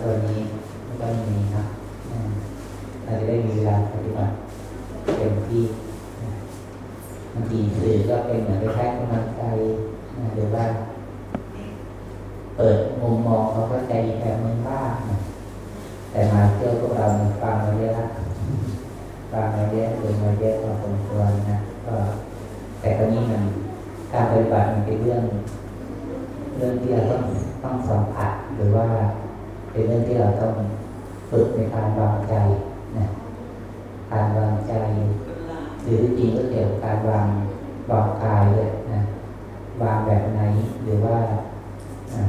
ตัวนี้ไม่ต้องมีนะเราจะได้มีเวลาปฏิบัติเต็มที่บางทีสื่อก็เป็นเหมือนแค่กำลังใจหรือว่า เปิดมุมมองเขาก็ใจแบบมึงบ้างแต่มาเที่ยวพวกเราฟังมาเยอะฟังมาเยอะดูมาเยอะพอสมควรนะก็แต่ตอนนี้มันการปฏิบัติมันเป็นเรื่อง เรื่องที่เราต้องต้องสัมผัสหรือว่าเป็นเรื่องที่เราต้องฝึกในการวางใจนะการวางใจหรือจริงก็เกี่ยวกับการวางวางกายเลยนะวางแบบไหนหรือว่า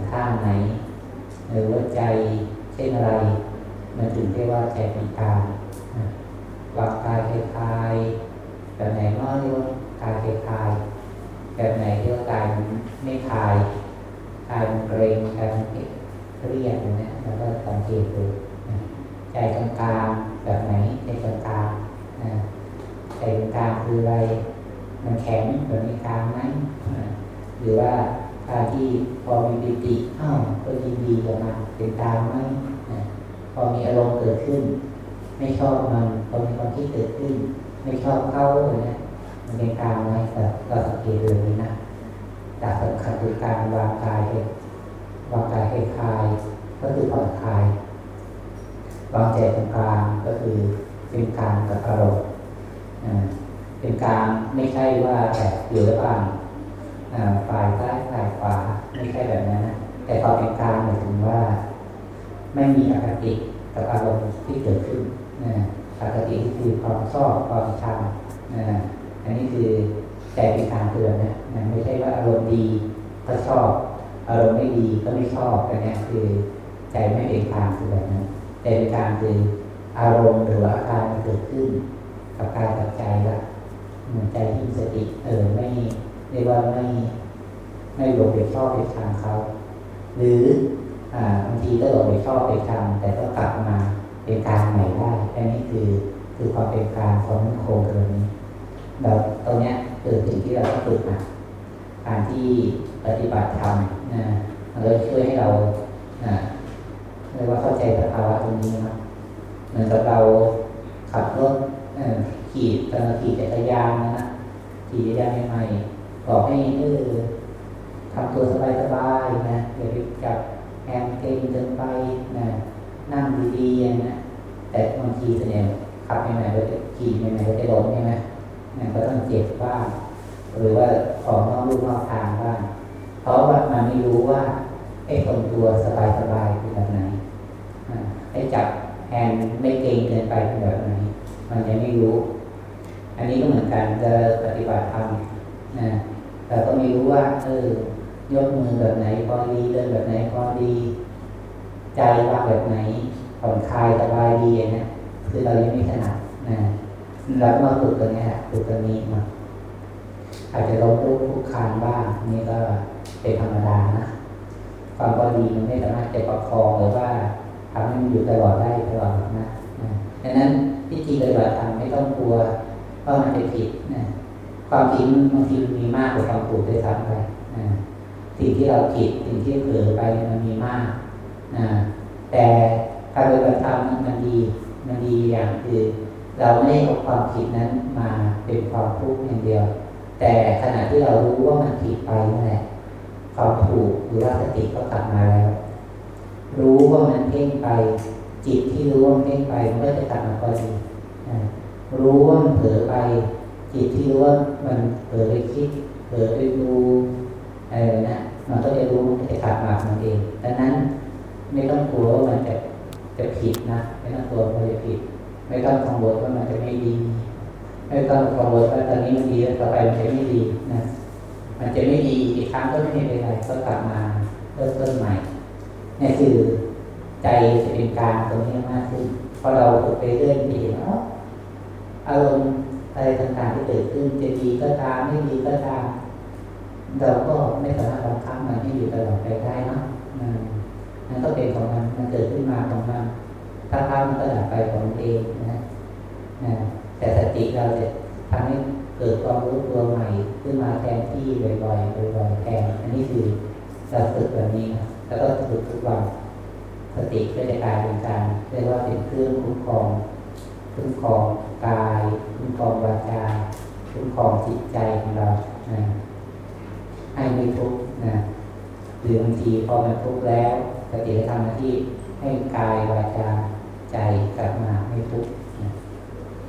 ท่าไหน หรือว่าใจเช่นอะไรมันถึงเรียกว่าใจเป็นกลางวางกายคลายแบบไหนก็เรียกว่ากายคลายแบบไหนเรียกว่ากายไม่คลายกายมันเกรงกายมันเครียดอย่างนี้แล้วก็สังเกตดูใจกลางกลางแบบไหนใจกลางกลางใจกลางคืออะไร มันแข็งแบบนี้กลางไหมหรือว่าการที่พอมีปิติอ้าวก็ยินดีกับ มันเป็นกลางไหมพอมีอารมณ์เกิดขึ้น ไม่ชอบมันพอมีความคิดเกิดขึ้น ไม่ชอบเข้าเลยนะมันเป็นกลางไหมแต่เราสังเกตเลยนะจากสำคัญคือการวางกายวางกายให้คลายก็คือผ่อนคลายวางใจตรงกลางก็คือเป็นกลางกับอารมณ์เป็นกลางไม่ใช่ว่าแต่อยู่ระหว่างฝ่ายซ้ายฝ่ายขวาไม่ใช่แบบนั้นนะ แต่พอเป็นกลางหมายถึงว่า ไม่มีอคติกับอารมณ์ที่เกิดขึ้นนะอคติคือความชอบความชังนะอันนี้คือใจเป็นกลางเตือนนะนะไม่ใช่ว่าอารมณ์ดีก็ชอบ อารมณ์ไม่ดีก็ไม่ชอบอันนี้คือใจไม่เป็นกลางคือแบบนั้นใจเป็นกลางคืออารมณ์หรืออาการมันเกิดขึ้น กับกายกับใจละเหมือนใจที่สติ เออไม่เรียกว่าไม่ไม่หลงไปชอบไปชังเขา หรือบางทีก็หลงไปชอบไปชังแต่ก็กลับมาเป็นกลางใหม่ได้อันนี้คือคือความเป็นกลางความมั่นคงตรงนี้เราตรงนี้คือสิ่งที่เราต้องฝึกนะการที่ปฏิบัติธรรมนะมันก็ช่วยให้เรานะเรียกว่าเข้าใจสภาวะตรงนี้นะเหมือนกับเราขับรถขี่ตอนขี่จักรยานนะขี่จักรยานใหม่ๆบอกให้เออ ทำตัวสบายๆนะอย่าไปจับแฮมเก่งเกินไปนะนั่งดีๆนะแต่บางทีเสน่ห์ขับใหม่ๆก็จะขี่ใหม่ๆก็จะล้มใช่ไหมนะก็ต้องเจ็บบ้างหรือว่าออกนอกรูปนอกทางบ้างเพราะว่ามันไม่รู้ว่าไอ้คนตัวสบายๆเป็นแบบไหนไอ้จับแฮนไม่เก่งเกินไปเป็นแบบไหนมันยังไม่รู้ อันนี้ก็เหมือนกันจะปฏิบัติธรรมนะแต่ก็ไม่รู้ว่าเออ ยกมือแบบไหนพอดีเดินแบบไหนพอดี ใจวางแบบไหนผ่อนคลายสบายดีนะคือเรายังไม่ถนัดนะเรามาฝึกตรงนี้ฝึกตรงนี้มาอาจจะล้มลุกคุกคานบ้างนี่ก็เป็นธรรมดานะความพอดีมันไม่สามารถจะประคองหรือว่าทำให้มันอยู่ตลอดได้ตลอดนะดังนั้นพิธีปฏิบัติธรรมไม่ต้องกลัวว่ามันจะผิดนะความผิดบางทีมีมากกว่าความถูกด้วยซ้ำไปนะ สิ่งที่เราผิดสิ่งที่เผลอไปมันมีมากนะแต่การปฏิบัติธรรมมันดีมันดีอย่างคือเราไม่ได้เอาความผิดนั้นมาเป็นความทุกข์อย่างเดียว แต่ขณะที่เรารู้ว่ามันผิดไปนั่นแหละความถูกหรือว่าสติก็กลับมาแล้ว รู้ว่ามันเพ่งไป จิตที่รู้ว่ามันเพ่งไปมันก็จะกลับมาพอดีรู้ว่ามันเผลอไป จิตที่รู้ว่ามันเผลอไปคิดเผลอไปดูอะไรนะ มันก็จะรู้จะกลับมามันเองดังนั้นไม่ต้องกลัวว่ามันจะจะผิดนะไม่ต้องกลัวว่าจะผิด ไม่ต้องกังวลว่ามันจะไม่ดี ไม่ต้องกังวลว่าตอนนี้มันดีแล้วต่อไปมันจะไม่ดีนะมันจะไม่ดีอีกครั้งก็ไม่เป็นไรก็กลับมาเริ่มต้นใหม่นี่คือใจจะเป็นกลางตรงนี้มากขึ้นพอเราฝึกไปเรื่อยๆเห็นว่าอารมณ์อะไรต่างๆที่เกิดขึ้นจะดีก็ตามไม่ดีก็ตาม เราก็ไม่สามารถบังคับมันให้อยู่ตลอดไปได้นะนั่นก็เป็นของมันมันเกิดขึ้นมาของมันถ้าภาพมันก็ดับไปของเองนะนะแต่สติเราจะทำให้เกิดความรู้ตัวใหม่ขึ้นมาแทนที่บ่อยๆบ่อยๆแทนอันนี้คือเราฝึกแบบนี้แล้วก็ฝึกทุกวันสติก็จะกลายเป็นการเรียกว่าเป็นเครื่องคุ้มครองคุ้มครองกายคุ้มครองวาจาคุ้มครองจิตใจของเรานะ ให้ไม่ทุกข์นะหรือบางทีพอมันทุกข์แล้วสติจะทำหน้าที่ให้กายวาจาใจกลับมาไม่ทุกข์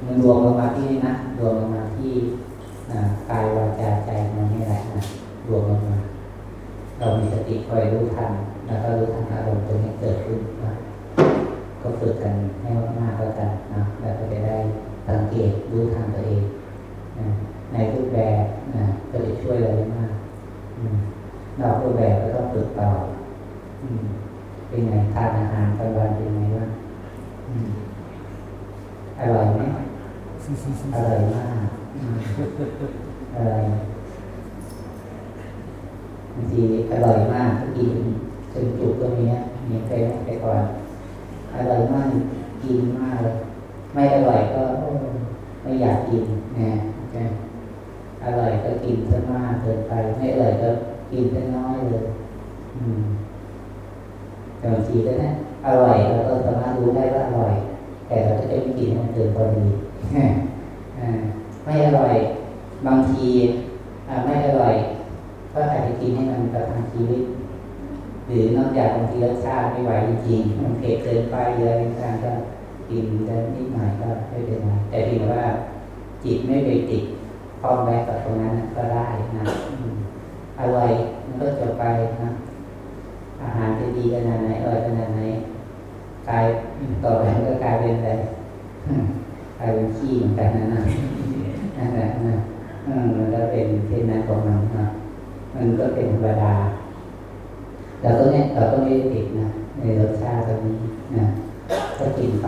มันรวมลงมาที่นี่นะรวมลงมาที่กายวาจาใจมันนี่แหละนะรวมลงมา เรามีสติคอยรู้ทันแล้วก็รู้ทันอารมณ์ตรงนี้เกิดขึ้นนะก็ฝึกกันให้มากๆแล้วกันนะแล้วก็จะได้สังเกตรู้ทันตัวเองนะในรูปแบบนะก็จะช่วยเราได้มาก นอกรูปแบบก็ต้องฝึกต่อเป็นไงทานอาหารกลางวันเป็นไงบ้างอร่อยไหมอร่อยมากอร่อยบางทีอร่อยมากกินจนจุกก็มีนะมีเคยไปก่อนอร่อยมากกินมากเลยไม่อร่อยก็ไม่อยากกินนะ อร่อยก็กินซะมากเกินไป ไม่อร่อยก็กินซะน้อยเลย อืมบางทีก็นะอร่อยเราก็สามารถรู้ได้ว่าอร่อย แต่เราจะไม่กินมันเกินพอดีไม่อร่อย บางทีไม่อร่อย ก็อาจจะกินให้มันประทังชีวิตหรือนอกจากบางทีรสชาติไม่ไหวจริงๆมันเผ็ดเกินไปเยอะต่างก็กินได้นิดหน่อยก็ไม่เป็นไรแต่เพียงว่าจิตไม่ไปติด พร้อมแบกกับตรงนั้นก็ได้นะอร่อยมันก็จะไปนะ อาหารจะดีขนาดไหนอร่อยขนาดไหนกายต่อไปก็กลายเป็นอะไรกลายเป็นขี้เหมือนกันนะนะนั่นแหละนะมันก็เป็นเช่นนั้นของมันนะมันก็เป็นธรรมดาเราก็เนี่ยเราก็ไม่ได้ติดนะในรสชาติตรงนี้นะก็กินไป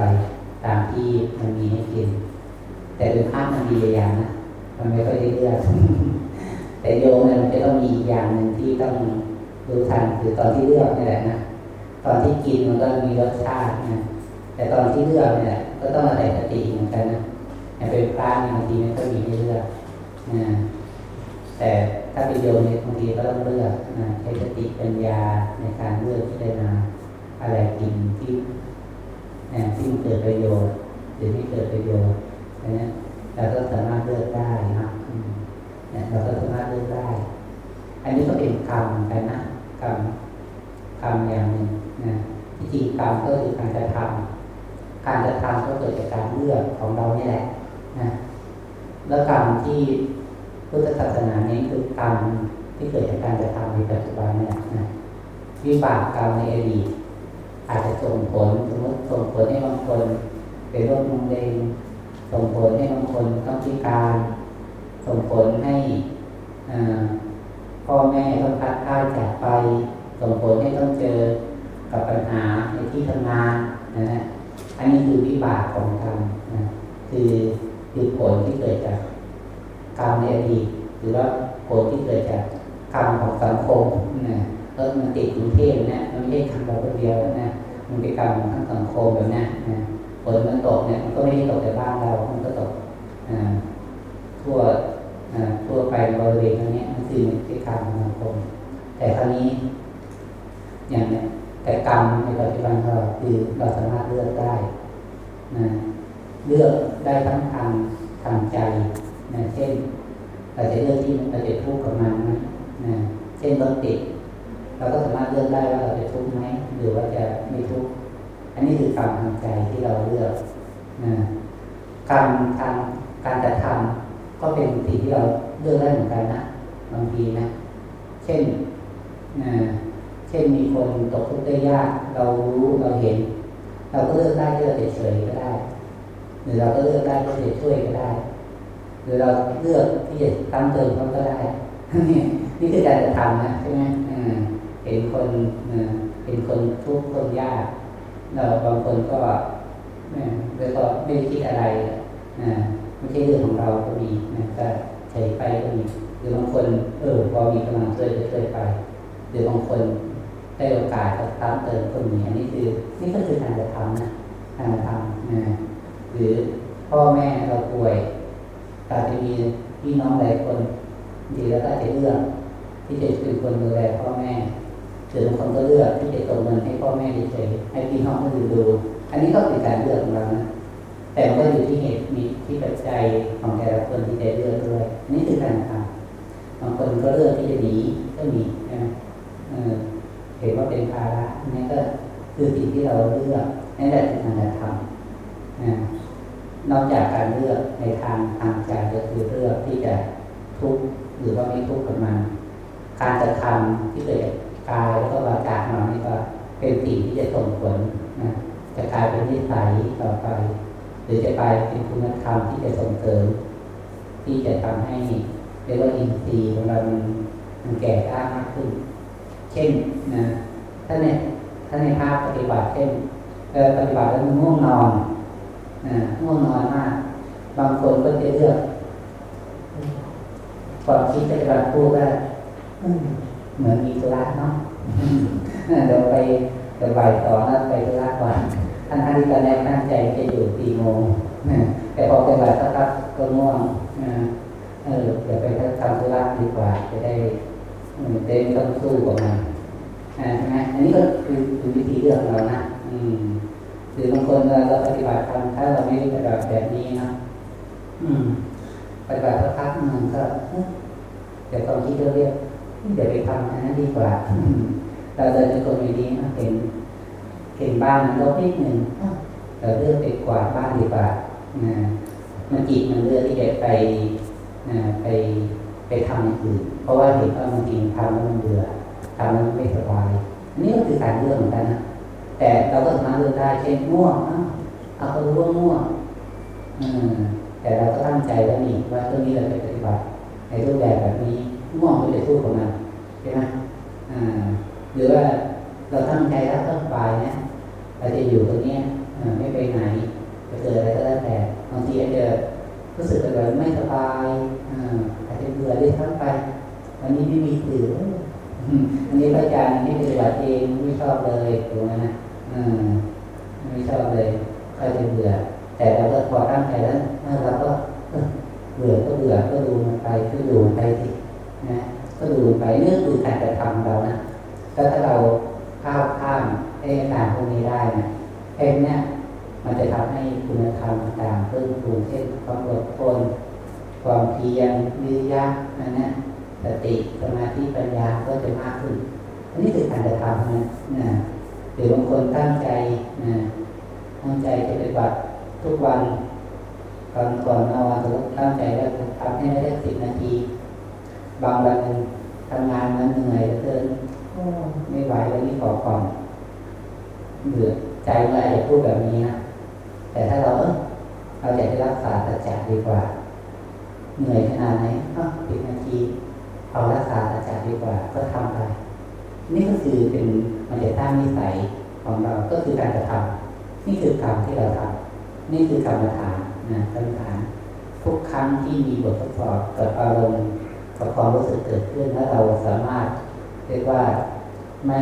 ตามที่มันมีให้กิน แต่เป็นภาพมันดีอย่างนะ มันไม่ค่อยได้เลือกแต่โยมเนี่ยมันจะต้องมีอย่างหนึ่งที่ต้องดูทันคือตอนที่เลือกนี่แหละนะตอนที่กินมันก็มีรสชาตินะแต่ตอนที่เลือกเนี่ยก็ต้องอาศัยสติเหมือนกันนะแต่เป็นพระบางทีมันก็มีให้เลือกนะแต่ถ้าเป็นโยมเนี่ยบางทีก็ต้องเลือกนะใช้สติปัญญาในการเลือกที่จะนาอะไรกินที่นะที่เกิดประโยชน์หรือไม่เกิดประโยชน์นะ เราก็สามารถเลือกได้นะเราก็สามารถเลือกได้ อันนี้ก็เป็นกรรมกันนะกรรมกรรมอย่างหนึ่งนะที่จริงกรรมก็คือการกระทำการกระทำก็เกิดจากการเลือกของเราเนี่แหละนะแล้วกรรมที่พุทธศาสนานี้คือกรรมที่เกิดจากการกระทำในปัจจุบันนี่แหละนะวิบากกรรมในอดีตอาจจะส่งผลสมมติส่งผลให้บางคนเป็นโรคมะเร็ง ส่งผลให้บางคนต้องพิการ ส่งผลให้พ่อแม่ต้องพัดพลาดจากไป ส่งผลให้ต้องเจอกับปัญหาในที่ทำงานนะฮะอันนี้คือวิบากของกรรมนะคือคือผลที่เกิดจากกรรมในอดีตหรือว่าผลที่เกิดจากกรรมของสังคมนะแล้วมันติดกรุงเทพนะมันไม่ใช่ทำเราคนเดียวนะมันเป็นกรรมของทั้งสังคมแบบนี้นะ ฝนมันตกเนี่ยมันก็ไม่ได้ตกแต่บ้านเรา มันก็ตกทั่วทั่วไปบริเวณตรงนี้มันคือเป็นกรรมของสังคมแต่ครั้นี้ อย่างเนี้ยแต่กรรมในปัจจุบันเราคือเราสามารถเลือกได้นะเลือกได้ทั้งทางทางใจนะเช่นเราจะเลือกที่เราจะทุกข์กับมันนะนะเช่นรถติดเราก็สามารถเลือกได้ว่าเราจะทุกข์ไหมหรือว่าจะไม่ทุกข์ นนี้คือกรรมทางใจที่เราเลือกนะกรรมทางการกระทำก็เป็นสิ่งที่เราเลือกได้เหมือนกันนะบางทีนะเช่นนะเช่นมีคนตกทุกข์ได้ยากเรารู้เราเห็น เราก็เลือกได้ที่เราเฉยก็ได้ หรือเราก็เลือกได้ที่จะช่วยก็ได้ หรือเราเลือกที่จะตั้งเติมเขาก็ได้นี่นี่คือการกระทำนะใช่ไหมเห็นคนเห็นคนทุกข์คนยาก เราบางคนก็แล้วก็ไม่ได้คิดอะไรนะไม่ใช่เรื่องของเราก็มีนะก็เฉยไปก็มีหรือบางคนเออพอมีกำลังช่วยก็ช่วยไป หรือบางคนได้โอกาสก็ตามเติมก็มีอันนี้คือ นี่ก็คือการกระทำนะการกระทำนะหรือพ่อแม่เราป่วยอาจจะมีพี่น้องหลายคนดีแล้วก็จะเลือกที่จะเป็นคนดูแลพ่อแม่ หรือบางคนก็เลือกที่จะส่งเงินให้พ่อแม่เฉยให้พี่น้องคนอื่นดู อันนี้ก็เป็นการเลือกของเรานะแต่มันก็อยู่ที่เหตุมีที่ปัจจัยของแต่ละคนที่ได้เลือกด้วยนี่คือการทำบางคนก็เลือกที่จะหนีก็มีนะเห็นว่าเป็นภาระนี่ก็คือสิ่งที่เราเลือกนั่นแหละคือการทำนอกจากการเลือกในทางทางใจก็คือเลือกที่จะทุกข์หรือว่าไม่ทุกข์กับมันการกระทำที่เกิดจาก กายแล้วก็วาจาของเรานี่ก็เป็นสิ่งที่จะส่งผลนะจะกลายเป็นนิสัยต่อไป หรือจะกลายเป็นคุณธรรมที่จะส่งเสริมที่จะทำให้เรียกว่าอินทรีย์ของเรามันแก่กล้ามากขึ้น เช่นนะถ้าในถ้าในภาพปฏิบัติเช่นปฏิบัติแล้วมันง่วงนอนนะง่วงนอนมาก บางคนก็จะเลือกความคิดจะกาพูดว่า เหมือนมีธุระเนาะเดี๋ยวไปเดี๋ยวบ่ายสองแล้วไปธุระก่อนท่านท่านที่ตอนแรกตั้งใจจะอยู่สี่โมงแต่พอไปบ่ายสักพักก็ง่วงเออเดี๋ยวไปทำธุระดีกว่า จะได้เต้นต้องสู้กับมันใช่ไหมอันนี้ก็คือคือวิธีเลือกเรานะอืมหรือบางคนเราปฏิบัติทำถ้าเราไม่ได้ปฏิบัติแบบนี้นะอืมปฏิบัติสักพักหนึ่งก็เดี๋ยวความคิดเรียก เดี๋ยวไปทำอันนั้นดีกว่า เราเดินในคนดีนะเห็นเห็นบ้านมันลบนิดหนึ่งเราเลือกไปกวาดบ้านดีกว่านะมันจิตมันเลือกที่จะไปนะไปไปทำอย่างอื่น เพราะว่าเห็นว่ามันจริงทำแล้วมันเบื่อทำแล้วมันไม่สบายอันนี้ก็คือการเลือกเหมือนกันนะแต่เราก็สามารถเลือกได้เช่นง่วงเอาเขารู้ว่าง่วงแต่เราก็ตั้งใจแล้วนี่ว่าเรื่องนี้เราจะปฏิบัติในรูปแบบแบบนี้ ง่วงก็จะสู้กับมันใช่ไหมหรือว่าเราตั้งใจแล้วต้องไปนะเราจะอยู่ตรงนี้ไม่ไปไหนจะเกิดอะไรก็แล้วแต่บางทีอาจจะรู้สึกแบบไม่สบายอาจจะเบื่อได้ทั้งไปวันนี้ไม่มีสื่อวันนี้พระอาจารย์ไม่ปฏิบัติเองไม่ชอบเลยถูกไหมนะไม่ชอบเลยก็จะเบื่อ แต่เราก็พอตั้งใจแล้วเราก็เบื่อก็เบื่อก็ดูมันไปก็ดูมันไปสิ นะก็ดูไปเนื่องคือการกระทำเรานะก็ถ้าเราข้าวข้ามให้การพวกนี้ได้นะเองเนี่ยมันจะทำให้คุณธรรมต่างเพิ่มพูนเช่นความอดทนความเพียรวิริยะนั่นนะสติสมาธิปัญญาก็จะมากขึ้นอันนี้คือการกระทำนะนะหรือบางคนตั้งใจนะตั้งใจจะปฏิบัติทุกวันก่อนก่อนนอนตั้งใจแล้วทำให้ได้สิบนาที บางวันทำงานมันเหนื่อยเหลือเกินไม่ไหวแล้วนี่ขอก่อนเบื่อใจเราอาจจะพูดแบบนี้นะแต่ถ้าเราเออเราอยากจะรักษาตัจจะดีกว่า เหนื่อยขนาดไหนก็สิบนาทีเอารักษาตัจจะดีกว่า ก็ทำไป นี่ก็คือเป็นมันจะตั้งนิสัยของเราก็คือการกระทำนี่คือกรรมที่เราทำนี่คือกรรมฐานนะกรรมฐานทุกครั้งที่มีบททดสอบกับอารมณ์ กับความรู้สึกเกิดขึ้นแล้วเราสามารถเรียกว่าไม่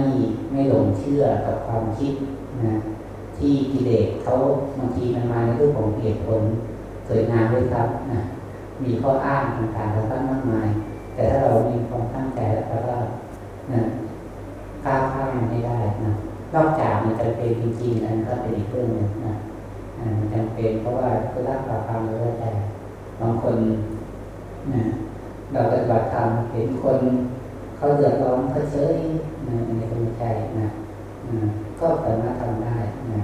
ไม่หลงเชื่อกับความคิดนะที่กิเลสเขาบางทีมันมาในรูปของเหตุผลสวยงามด้วยครับนะมีข้ออ้างต่างๆแล้วตั้งมากมาย แต่ถ้าเรามีความตั้งใจแล้วก็นะก้าวข้ามไม่ได้นะนอกจากมันจะเป็นจริงๆนั้นก็เป็นอีกเรื่องหนึ่งนะมันจำเป็นเพราะว่าคือรักษาความรู้แต่บางคนนะ เราปฏิบัติธรรมเห็นคนเขาเดือดร้อนเขาเฉยนะในดวงใจนะก็สามารถทำได้นะ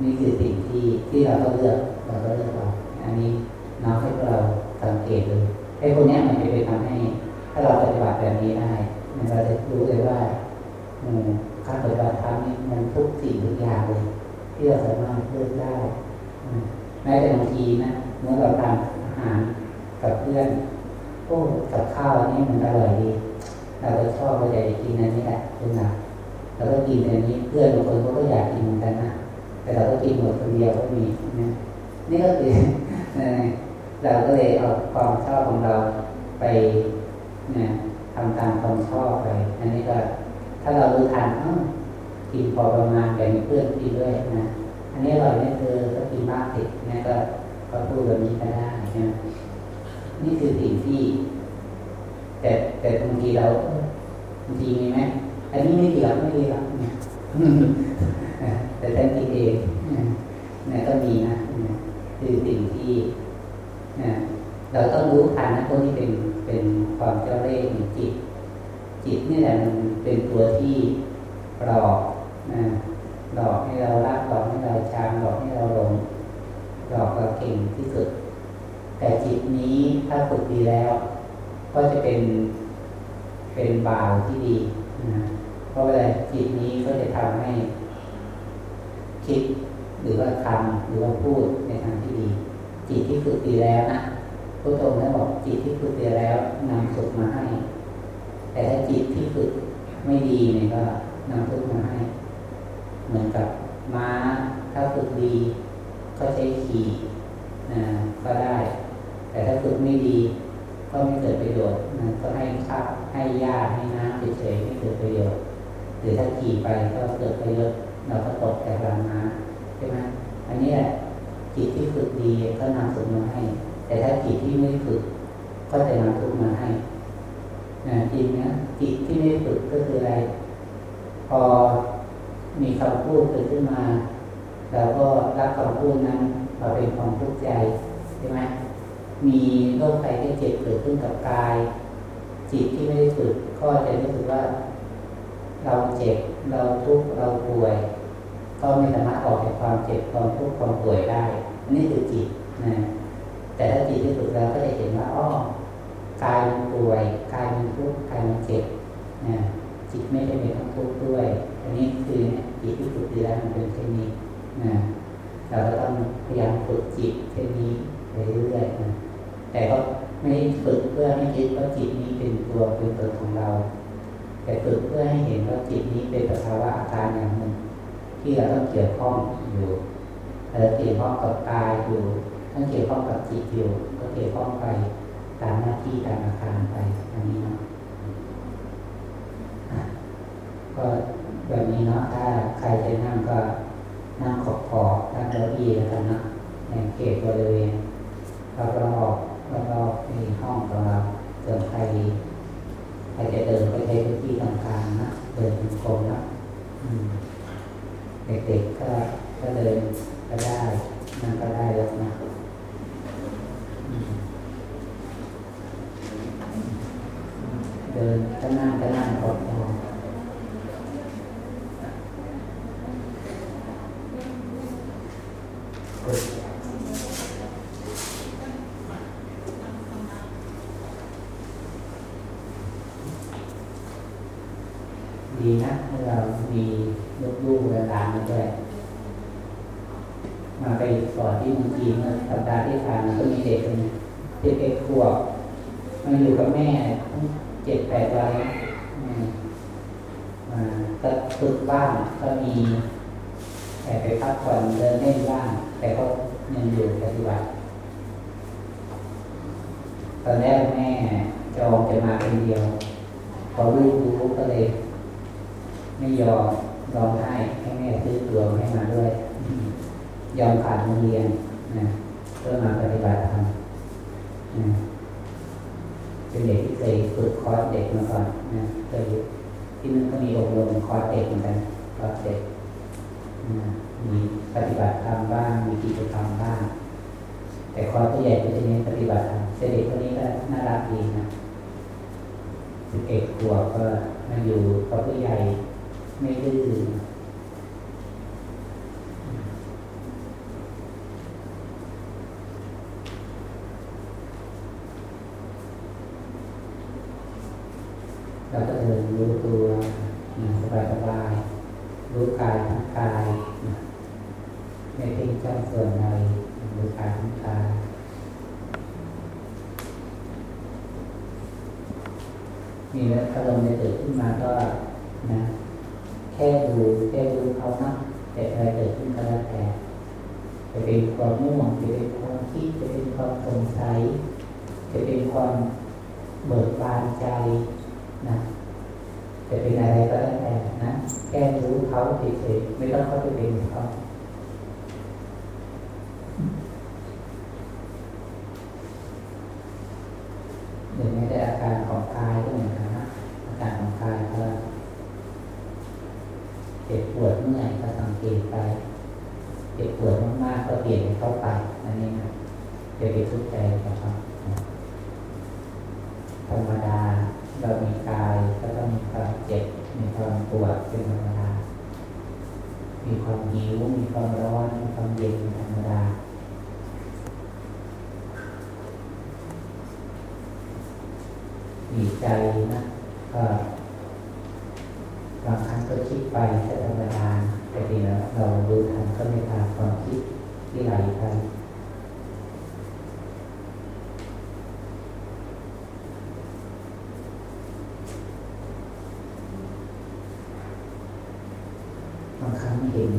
นี่คือสิ่งที่ที่เราต้องเลือกเราก็เลือกเราอันนี้น้องให้เราสังเกตเลยไอ้คนนี้มันจะไปทำให้ ถ้าเราปฏิบัติแบบนี้ได้มันเราจะรู้เลยว่าการปฏิบัติธรรมนี่มันทุกสิ่งทุกอย่างเลย ที่เราสามารถเลือกได้แม้แต่บางทีนะเมื่อเราทานอาหารกับเพื่อน โอ้กับข้าวนี่มันอร่อยดีเราก็ชอบเราอยากกินอันนี้แหละเป็นหนักเราก็กินอันนี้เพื่อนบางคนเขาก็อยากกินเหมือนกันนะแต่เราก็กินหมดคนเดียวก็มีนะนี่ก็คือเราก็เลยเอาความชอบของเราไปนะทำตามความชอบไป อันนี้ก็ ถ้าเรารู้ทันกินพอประมาณแบ่งเพื่อนกินด้วยนะ อันนี้อร่อยนี่คือก็กินมากสินะก็ก็พูดแบบนี้ก็ได้นะ นี่คือสิ่งที่ แต่แต่บางทีเราบางทีมีไหมอันนี้ไม่ดีหรอไม่ดีหรอกเนี่ยแต่ท่านคิดเองนะก็มีนะคือสิ่งที่เราต้องรู้ทันนะพวกนี้เป็นเป็นความเจ้าเล่ห์จิต จิตนี่แหละมันเป็นตัวที่หลอกนะหลอกให้เรารักหลอกให้เราชังหลอกให้เราหลงหลอกเราเก่งที่สุด แต่จิตนี้ถ้าฝึกดีแล้ว ก็จะเป็นเป็นบ่าวที่ดีนะเพราะอะไรจิตนี้ก็จะทำให้ คิดหรือว่าทำหรือว่าพูดในทางที่ดี จิตที่ฝึกดีแล้วนะพระองค์ได้บอกจิตที่ฝึกดีแล้วนำสุขมาให้ แต่ถ้าจิตที่ฝึกไม่ดีเนี่ยก็นำทุกข์มาให้ เหมือนกับม้าถ้าฝึกดี ก็ใช้ขี่นะก็ได้ แต่ถ้าฝึกไม่ดี ก็ไม่เกิดประโยชน์นะก็ให้ข้าวให้ยาให้น้ำเฉยๆไม่เกิดประโยชน์ หรือถ้าขี่ไปก็เกิดประโยชน์เราก็ตกแต่ลำน้ำใช่ไหมอันนี้แหละจิตที่ฝึกดีก็นำสุขมาให้ แต่ถ้าจิตที่ไม่ฝึก ก็จะนำทุกข์มาให้นะจริงนะจิตที่ไม่ฝึกก็คืออะไร พอมีคำพูดเกิดขึ้นมาเราก็รับคำพูดนั้นมาเป็นความทุกข์ใจใช่ไหม มีโรคภัยที่เจ็บเกิดขึ้นกับกาย จิตที่ไม่ได้ฝึกก็จะรู้สึกว่า เราเจ็บเราทุกข์เราป่วย ก็ไม่สามารถออกจากความเจ็บความทุกข์ความป่วยได้นนี้คือจิตนะแต่ถ้าจิตที่ฝึกแล้วก็จะเห็นว่าอ้อกายมันป่วยกายมันทุกข์กายมันเจ็บนะจิตไม่ได้เป็นต้องทุกข์ด้วย อันนี้คือจิตที่ฝึกดีแล้วมันเป็นเช่นนี้นะเราก็ต้องพยายามฝึกจิตเช่นนี้ไปเรื่อยๆนะ แต่ก็ไม่ได้ฝึกเพื่อให้คิดว่าจิตนี้เป็นตัวเป็นตนของเรา แต่ฝึกเพื่อให้เห็นว่าจิตนี้เป็นภาวะอาการอย่างหนึ่งที่เราต้องเกี่ยวข้องอยู่เราเกี่ยวข้องกับกายอยู่ต้องเกี่ยวข้องกับจิตอยู่ ก็เกี่ยวข้องไปตามหน้าที่ตามอาการไปอันนี้เนาะก็แบบนี้เนาะถ้าใครจะนั่งก็นั่งขอบขอบนั่งเก้าอี้แล้วกันนะในเขตบริเวณเราเราออก ราเราในห้องของเราเติมใครใครจะเดินไปใช้พื้นที่ตรงกลางๆนะเดินเป็นกลมนะเด็กๆก็ก็เดินก็ได้นั่งก็ได้แล้วนะเดินก็นั่งก็นั่งพอพอดีนะให้เรามีลูกๆหลานๆมาด้วยมาไปส อนที่เมืองสัปดาห์ที่ผ่านมาก็มีเด็กคนเด็กเอ็ขวบมาอยู่กับแม่เจ็ดแปดวันมาก็ฝึกบ้างก็มีแต่ไปพักผ่อนเดินเล่นบ้าง แต่ก็ยังอยู่ปฏิบัติตอนแรกแม่จองจะมาคนเดียว พอลูกรู้ก็เลย ไม่ยอมร้องไห้ให้แม่ซื้อตัวให้มาด้วย ยอมขาดโรงเรียน นะเพื่อมาปฏิบัติธรรมเป็นเด็กที่เคยฝึกคอร์สเด็กมาก่อนนะเคยที่นั่นก็มีอบรมคอร์สเด็กเหมือนกันคอร์สเด็กมีปฏิบัติธรรมบ้าง มีกิจกรรมบ้าง แต่คอร์สที่ใหญ่ก็จะเน้นปฏิบัติธรรมเด็กคนนี้ก็น่ารักดีนะสิบเอ็ดขวบก็มาอยู่กับผู้ใหญ่ไม่ดื้อเราก็เดิน รู้ตัวสบายสบายรู้กายทั้งกายไม่เพ่งจ้องส่วนใดรู้กายทั้งกายมีแล้วอารมณ์จะเกิดขึ้นมาก็นะแค่ดูแค่ดูเขานะแต่อะไรเกิดขึ้นก็แล้วแต่จะเป็นความม่วงจะเป็นความคิดจะเป็นความสงสัยจะเป็นความเบิกบานใจนะจะเป็นอะไรก็แล้วแต่นะแค่รู้ เขาเฉยๆไม่ต้องเข้าไปเป็นเขาหรือแม้แต่อาการของกายก็เหมือนกันนะอาการของกายก็เจ็บปวดเมื่อยก็สังเกตไปเจ็บปวดมากๆก็เปลี่ยนเข้าไปอันนี้นะจะไปทุกข์ใจนะครับธรรมดาเรามีกายก็ต้องมีความเจ็บมีความปวดเป็นธรรมดา มีความหิวมีความร้อนมีความเย็นธรรมดามี ใจนะก็บางครั้งก็คิดไปแต่ทีนี้เราดูทันก็ไม่ตามความคิดที่ไหลไปบางครั้งเห็น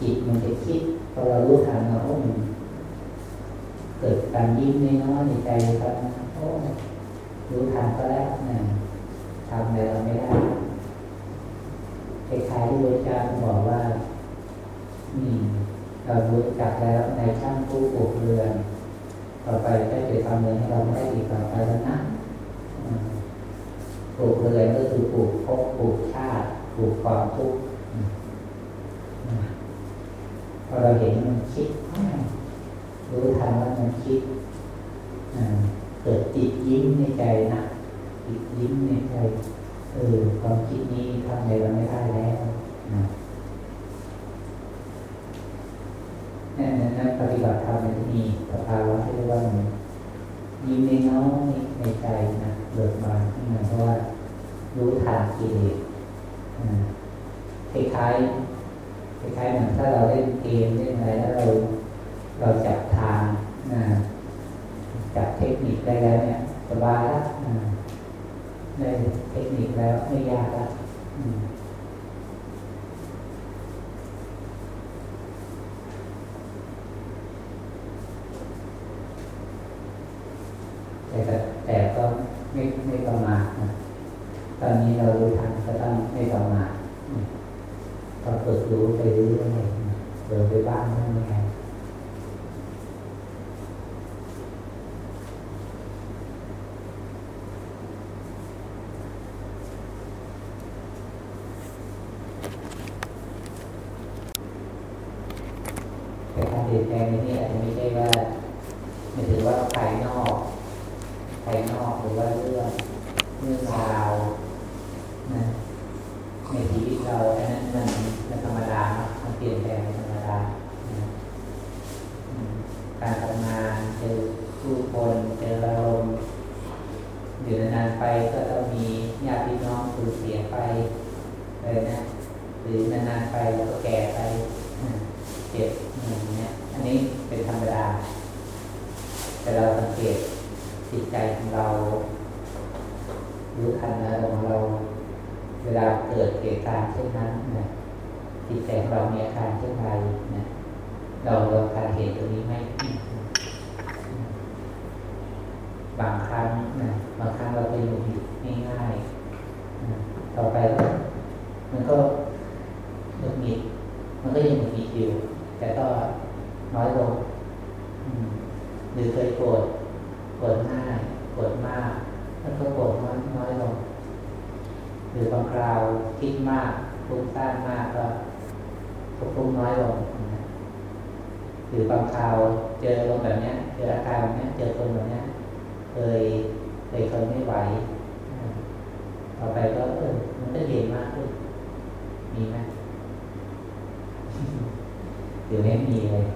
จิตมันจะคิดพอเรารู้ทันเราโอ้มันเกิดการยิ้มน้อยในใจครับโอ้รู้ทันก็แล้วนะทำอะไรเราไม่ได้คล้ายๆที่พระเจ้าบอกว่านี่เรารู้จักแล้วในช่างผู้ปลูกเรือน ต่อไปก็จะทำเรือนให้เราไม่ได้อีกต่อไปแล้วนะปลูกเรือนก็คือปลูกภพปลูกชาติปลูกความทุกข์พอเราเห็นมันคิดรู้ทันว่ามันคิดเกิดจิตยิ้มในใจนะจิตยิ้มในใจ เออความคิดนี้ทำอะไรเราไม่ได้แล้วนะนั่นนั่นปฏิบัติธรรมมันมีสภาวะที่เรียกว่ายิ้มในน้อยในใจนะเบิกบานขึ้นมาเพราะว่า รู้ทันกิเลสคล้ายๆคล้ายๆเหมือนถ้าเราเล่นเกมเล่นอะไรแล้วเราเราจับทางนะจับเทคนิคได้แล้วเนี่ยสบายแล้ว ได้เทคนิคแล้วไม่ยากแล้วแต่แต่ก็ไม่ไม่ประมาทนะตอนนี้เรารู้ทันก็ต้องไม่ประมาทก็เปิดรู้ไปเรื่อยๆเดินไปบ้านนั่นเองแต่การเปลี่ยนแปลงนี้อาจจะไม่ใช่ว่าไม่ถือว่าภายนอกภายนอกหรือว่าเรื่องเรื่องราวนะในชีวิตเราอันนั้นมันมันธรรมดามันเปลี่ยนแปลงธรรมดาการทำงานเจอผู้คนเจออารมณ์อยู่นานๆไปก็ต้องมีญาติพี่น้องสูญเสียไปเลยนะหรือนานๆ ไปแล้วก็แก่ไปเจ็บอย่างเงี้ยอันนี้เป็นธรรมดา แต่เราสังเกตจิตใจของเรารู้ทันอารมณ์เรา เวลาเกิดเหตุการณ์เช่นนั้นนะจิตใจของเรามีอาการเช่นไรนะเราเราการเห็นตรงนี้ไหมบางครั้งนะบางครั้งเราไปหงุดหงิดง่ายๆต่อไปมันก็ หงุดหงิดมันก็ยังหงุดหงิดอยู่แต่ก็น้อยลงหรือเคยโกรธโกรธง่ายโกรธมากแล้วก็โกรธน้อยน้อยลง หรือบางคราวคิดมากฟุ้งซ่านมากก็ฟุ้งน้อยลงหรือบางคราวเจอลมแบบนี้เจออาการแบบนี้เจอคนแบบนี้เคยเคยทนไม่ไหวต่อไปก็เออมันก็เย็นมากขึ้นมีไหม หรือไม่มีเลย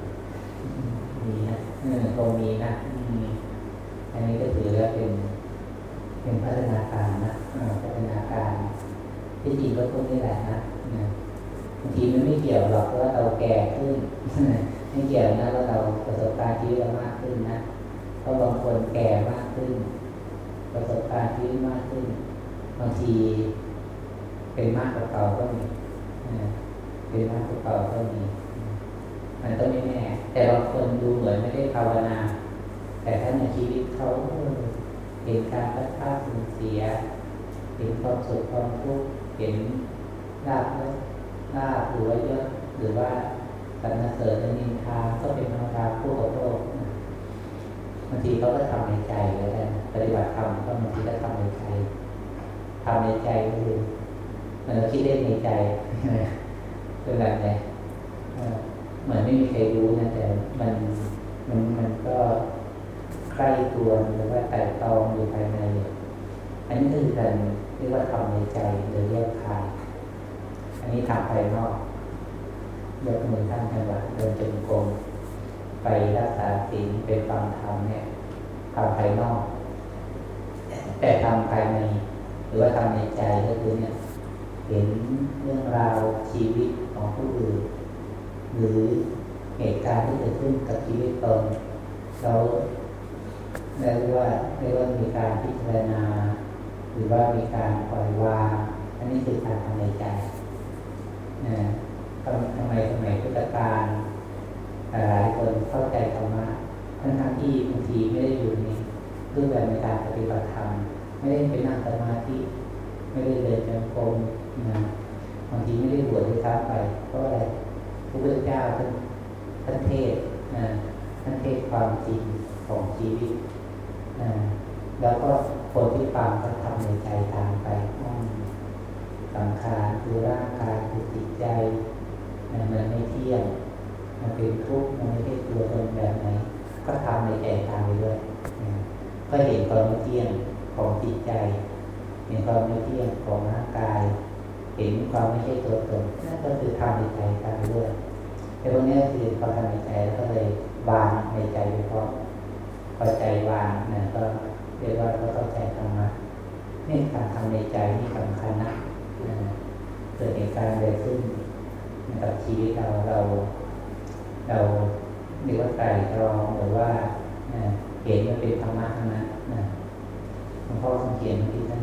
มีนะเออคงมีนะอันนี้ก็ถือว่าเป็นเป็นพัฒนาการนะพัฒนาการ ที่จริงก็พวกนี้แหละนะบางทีมันไม่เกี่ยวหรอกว่าเราแก่ขึ้นไม่เกี่ยวนะว่าเราประสบการณ์ชีวิตมากขึ้นนะเพราะบางคนแก่มากขึ้น ประสบการณ์ชีวิตมากขึ้น บางทีเป็นมากกว่าเก่าก็มีเป็นมากกว่าเก่าก็มี มันก็ไม่แน่ แต่บางคนดูเหมือนไม่ได้ภาวนา แต่ถ้าในชีวิตเขาเห็นการพัดพาสูญเสีย เห็นความสุขความทุกข์เห็นลาบลาบหรือว่าเยอะหรือว่าสรรเสริญนินทาก็เป็นธรรมดาผู้กับโลกบางทีเขาก็ทำในใจเลยนปฏิบัติธรรมก็บางทีก็ทำในใจทำในใจก็คือมันคิดเล่นในใจเป็นแบบไหน เหมือนไม่มีใครรู้นะแต่มันมันมันก็ใคร่ตัวหรือว่าแต่ตองอยู่ภายใน อันนี้คือการเรียกว่าทำในใจหรือเรียกคายอันนี้ทำภายนอกยกมือท่านจังหวะเดินจงกรมไปรักษาศีลไปฟังธรรมเนี่ยทำภายนอก แต่ทำภายในหรือว่าทำในใจก็คือเนี่ย เห็นเรื่องราวชีวิตของผู้อื่น หรือเหตุการณ์ที่เกิดขึ้นกับชีวิตตนเราเรียกว่าเรียกว่ามีการพิจารณา หรือว่ามีการปล่อยวางอันนี้คือการทำในใจนะทำทำไมสมัยพุทธกาลหลายคนเข้าใจธรรมะทั้งทั้งที่บางทีไม่ได้อยู่ในรูปแบบในการปฏิบัติธรรมไม่ได้เป็นนั่งสมาธิไม่ได้เดินจงกรมนะบางทีไม่ได้บวชด้วยซ้ำไปเพราะอะไร พระพุทธเจ้าท่านท่านเทศนะท่านเทศความจริงของชีวิตนะแล้วก็คนที่ฟังก็ทำในใจตามไปสังขารคือร่างกายคือจิตใจมันไม่เที่ยง มันเป็นทุกข์มันไม่ใช่ตัวตนแบบไหนก็ทำในใจตามไปด้วยก็เห็นความไม่เที่ยงของจิตใจเห็นความไม่เที่ยงของร่างกาย เห็นความไม่ใช่ตัวตนนั่นก็คือทำในใจตามไปด้วยแต่ตรงนี้คือพอทำในใจแล้วก็เลยวางในใจไปพร้อมพอใจวางนะก็เรียกว่าก็เข้าใจธรรมะนี่การทำในใจนี่สำคัญนะเกิดเหตุการณ์ใดขึ้นกับชีวิตเราเรา เราเรียกว่าไตรตรองหรือว่าเห็นว่าเป็นธรรมะทั้งนั้นนะหลวงพ่อสังเกตที่ท่าน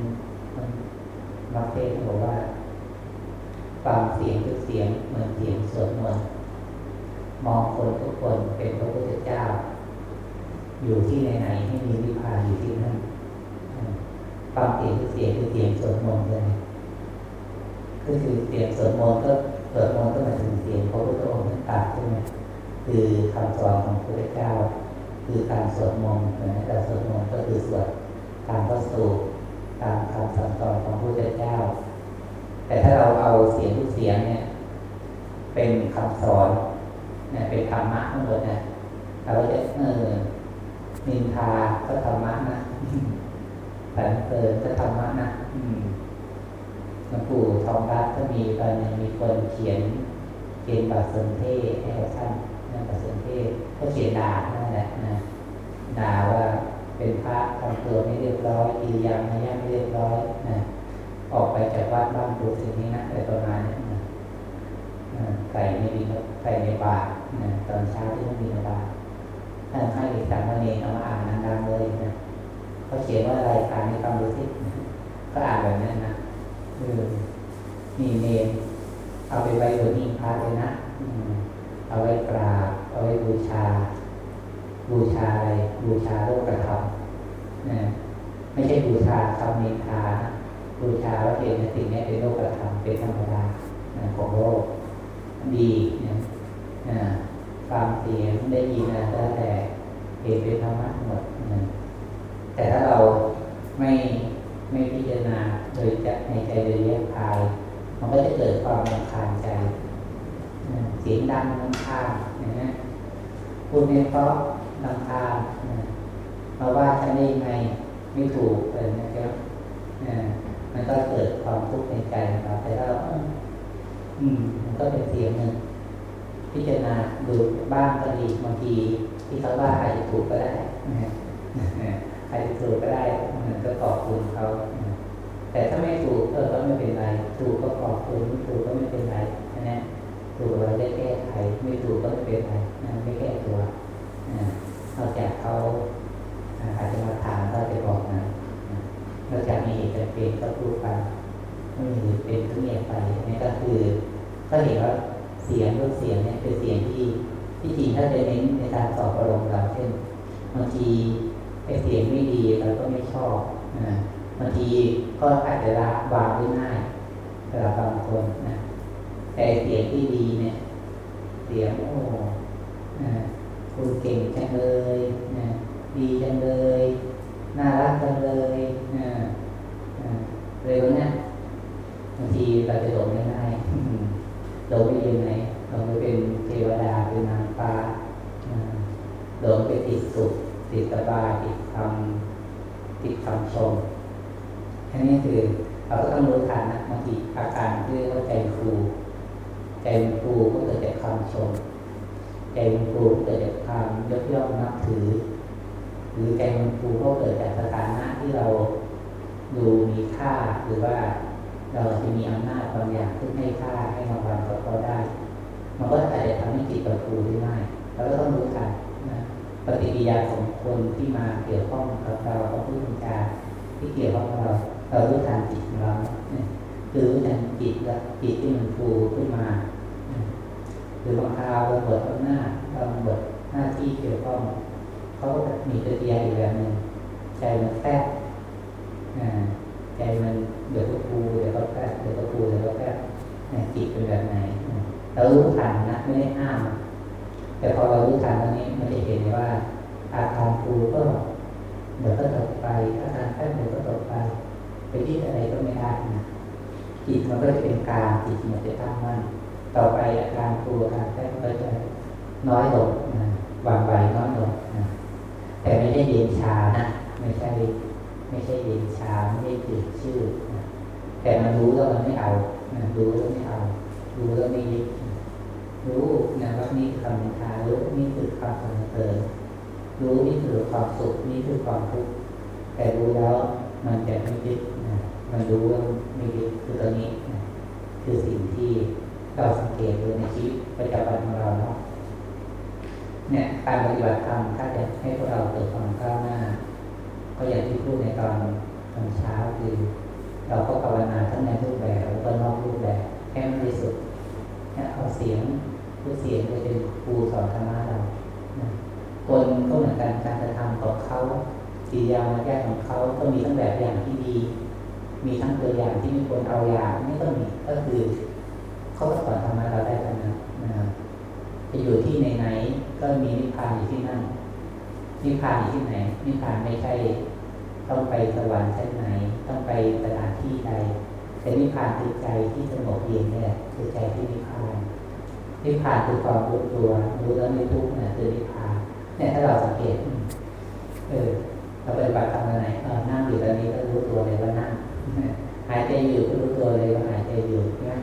มักเทศบอกว่า ฟังเสียงทุกเสียงเหมือนเสียงสวดมนต์มองคนทุกคนเป็นพระพุทธเจ้า อยู่ที่ไหนๆให้มีวิพาอยู่ที่นั่นฟังเสียงทุกเสียงคือเสียงสวดมนต์เลยก็คือเสียงสวดมนต์ก็สวดมนต์ก็มาถึงเสียงพระพุทธองค์ท่านตรัสใช่ไหมคือคำสอนของพระพุทธเจ้า คือการสวดมนต์นะแต่สวดมนต์ก็คือสวดตามพระสูตรตามคำสอนของพระพุทธเจ้า แต่ถ้าเราเอาเสียงทุกเสียงเนี่ย เป็นคำสอนเนี่ยเป็นธรรมะทั้งหมดนะเราจะเออนินทาก็ธรรมะนะสรรเสริญก็ธรรมะนะอืหลวงปู่ทองรัตก็มีตอนนึงมีคนเขียนเขียนบัตรสนเทศให้กับท่านนั่นบัตรสนเทศก็เขียนด่านั่นแหละนะด่าว่าเป็นพระทำตัวไม่เรียบร้อยกิริยามารยาไม่เรียบร้อยนะ ออกไปจากวัดบ้านดูสิ่งนี้นะอะไรประมาณนี้นะใส่ในดินใส่ในบาตรนะตอนเช้าที่ต้องมีในบาตรท่านให้สามเณรเอามาอ่านดังๆเลยนะเขาเขียนว่าอะไรอ่านในความรู้สึกก็อ่านแบบนั้นนะเออนี่เนรเอาไปไว้บนหิ้งพระเลยนะเอาไว้กราบเอาไว้บูชา บูชาอะไรบูชาโลกธรรมนะไม่ใช่บูชาคำนินทา บูชาว่าเห็นสิ่งนี้เป็นโลกธรรมเป็นธรรมดาของโลกดีนะฟังเสียงได้ยินนะแต่เห็นเป็นธรรมะหมดนะแต่ถ้าเราไม่ไม่พิจารณาโดยจะในใจโดยแยกภาย มันก็จะเกิดความรำคาญใจเสียงดังรำคาญนะพูดไม่เพราะรำคาญเราว่าฉันได้ไงไม่ถูกเลยนะครับ มันก็เกิดความทุกข์ในใจเราแต่ถ้าเราอืม มันก็เป็นเสียงหนึ่งพิจารณาดูบ้างก็ดีบางทีที่เขาว่าอาจจะถูกก็ได้อาจจะถูกก็ได้มันก็ขอบคุณเขาแต่ถ้าไม่ถูกเออก็ไม่เป็นไร ถูกก็ขอบคุณไม่ถูกก็ไม่เป็นไรนะถูกเราได้แก้ไขไม่ถูกก็ไม่เป็นไรไม่แก้ตัวนอกจากเขาอาจจะมาถามก็จะบอกนะนอกจากมีเหตุจำเป็นก็พูดไปไม่มีเป็นก็เงียบไปนี่ก็คือ ก็เห็นว่าเสียงรูปเสียงเนี่ยเป็นเสียงที่ที่จริงถ้าจะเน้นในการสอบอารมณ์เราเช่นบางทีไอ้เสียงไม่ดีเราก็ไม่ชอบนะบางทีก็อาจจะละวางได้ง่ายสำหรับบางคนนะแต่เสียงที่ดีเนี่ย เสียงโอ้คุณเก่งจังเลยนะดีจังเลย น่ารักจังเลยนะเร็วเนี่ยบางทีเราจะหลงง่าย หลงไปยังไงหลงไปเป็นเทวดาเป็นนางฟ้าหลงไปติดสุขติดสบายติดคำติดคำชมแค่นี้คือเราก็ต้องรู้ทันนะบางทีอาการที่เราใจครูใจครูก็เกิดจากคำชมใจครูเกิดจากความยกย่องนับถือ หรือใจครูก็เกิดจากสถานะที่เราดูมีค่าหรือว่า เราจะมีอำนาจบางอย่างที่ให้ค่าให้รางวัลกับเขาได้ มันก็อาจจะทำให้จิตเราครูได้ง่ายเราก็ต้องรู้ทันนะปฏิกิริยาของคนที่มาเกี่ยวข้องกับเราเขาพูดจาที่เกี่ยวข้องกับเราเรารู้ทันจิตของเราคือรู้ทันจิตและจิตที่มันฟูขึ้นมาหรือบางคราวเราบทหน้าเราบทหน้าที่เกี่ยวข้องเขามีปฏิกิริยาอีกแบบหนึ่งใจมันแทบ ใจมันเดี๋ยวก็ฟูเดี๋ยวก็แทบเดี๋ยวก็ฟูเดี๋ยวก็แทบจิตเป็นแบบไหนเรารู้ทันนะไม่ได้ห้าม แต่พอเรารู้ทันตอนนี้มันจะเห็นว่า อาการฟูก็เดี๋ยวก็ตกไปอาการแทบเดี๋ยวก็ตกไปไปคิดอะไรก็ไม่ได้นะจิตมันก็จะเป็นกลางจิตมันจะตั้งมั่นต่อไปอาการกลัวการแทบก็จะน้อยลงนะวางใบน้อยลงนะแต่ไม่ได้เย็นชานะไม่ใช่ ไม่ใช่เย็นชาไม่ได้จืดชื่อแต่มันรู้แล้วมันไม่เอานรู้แล้วไม่เอา รู้แล้วไม่ยึดรู้นะว่านี่คือคำนิทารู้นี่คือความสรรเสริญรู้นี่คือความสุขนี่คือความทุกข์แต่รู้แล้วมันจะไม่ยึดนะมันรู้ว่าไม่ยึดคือตอนนี้นะคือสิ่งที่เราสังเกตดูในชีวิตประจำวันของเราเนาะเนี่ยการปฏิบัติธรรมถ้าจะให้พวกเราเกิดความก้าวหน้า ก็อย่างที่พูดในตอนตอนเช้าคือเราก็ภาวนาทั้งในรูปแบบแล้วก็นอกรูปแบบแค่ไม่สุดนี่เอาเสียงผู้เสียงจะเป็นครูสอนธรรมะเราคนก็เหมือนกันการกระทำของเขากิริยามารยาทของเขาก็มีทั้งแบบอย่างที่ดี มีทั้งตัวอย่างที่มีคนเอาอย่างนี่ก็มีก็คือเขาก็สอนธรรมะเราได้ทั้งนั้นนะจะอยู่ที่ไหนไหนก็มีนิพพานอยู่ที่ นิพพานอยู่ที่ไหนนิพพานไม่ใช่ต้องไปสวรรค์ชั้นไหน ต้องไปสถานที่ใดแต่นิพพานคือใจที่สงบเย็นเนี่ยคือใจที่นิพพานนิพพานคือความรู้ตัวรู้แล้วไม่ทุกข์นะคือนิพพานเนี่ยถ้าเราสังเกตเออเราปฏิบัติทำอะไรเออนั่งอยู่ตอนนี้ก็รู้ตัวเลยว่านั่งหายใจอยู่ก็รู้ตัวเลยว่าหายใจอยู่ใช่ไหม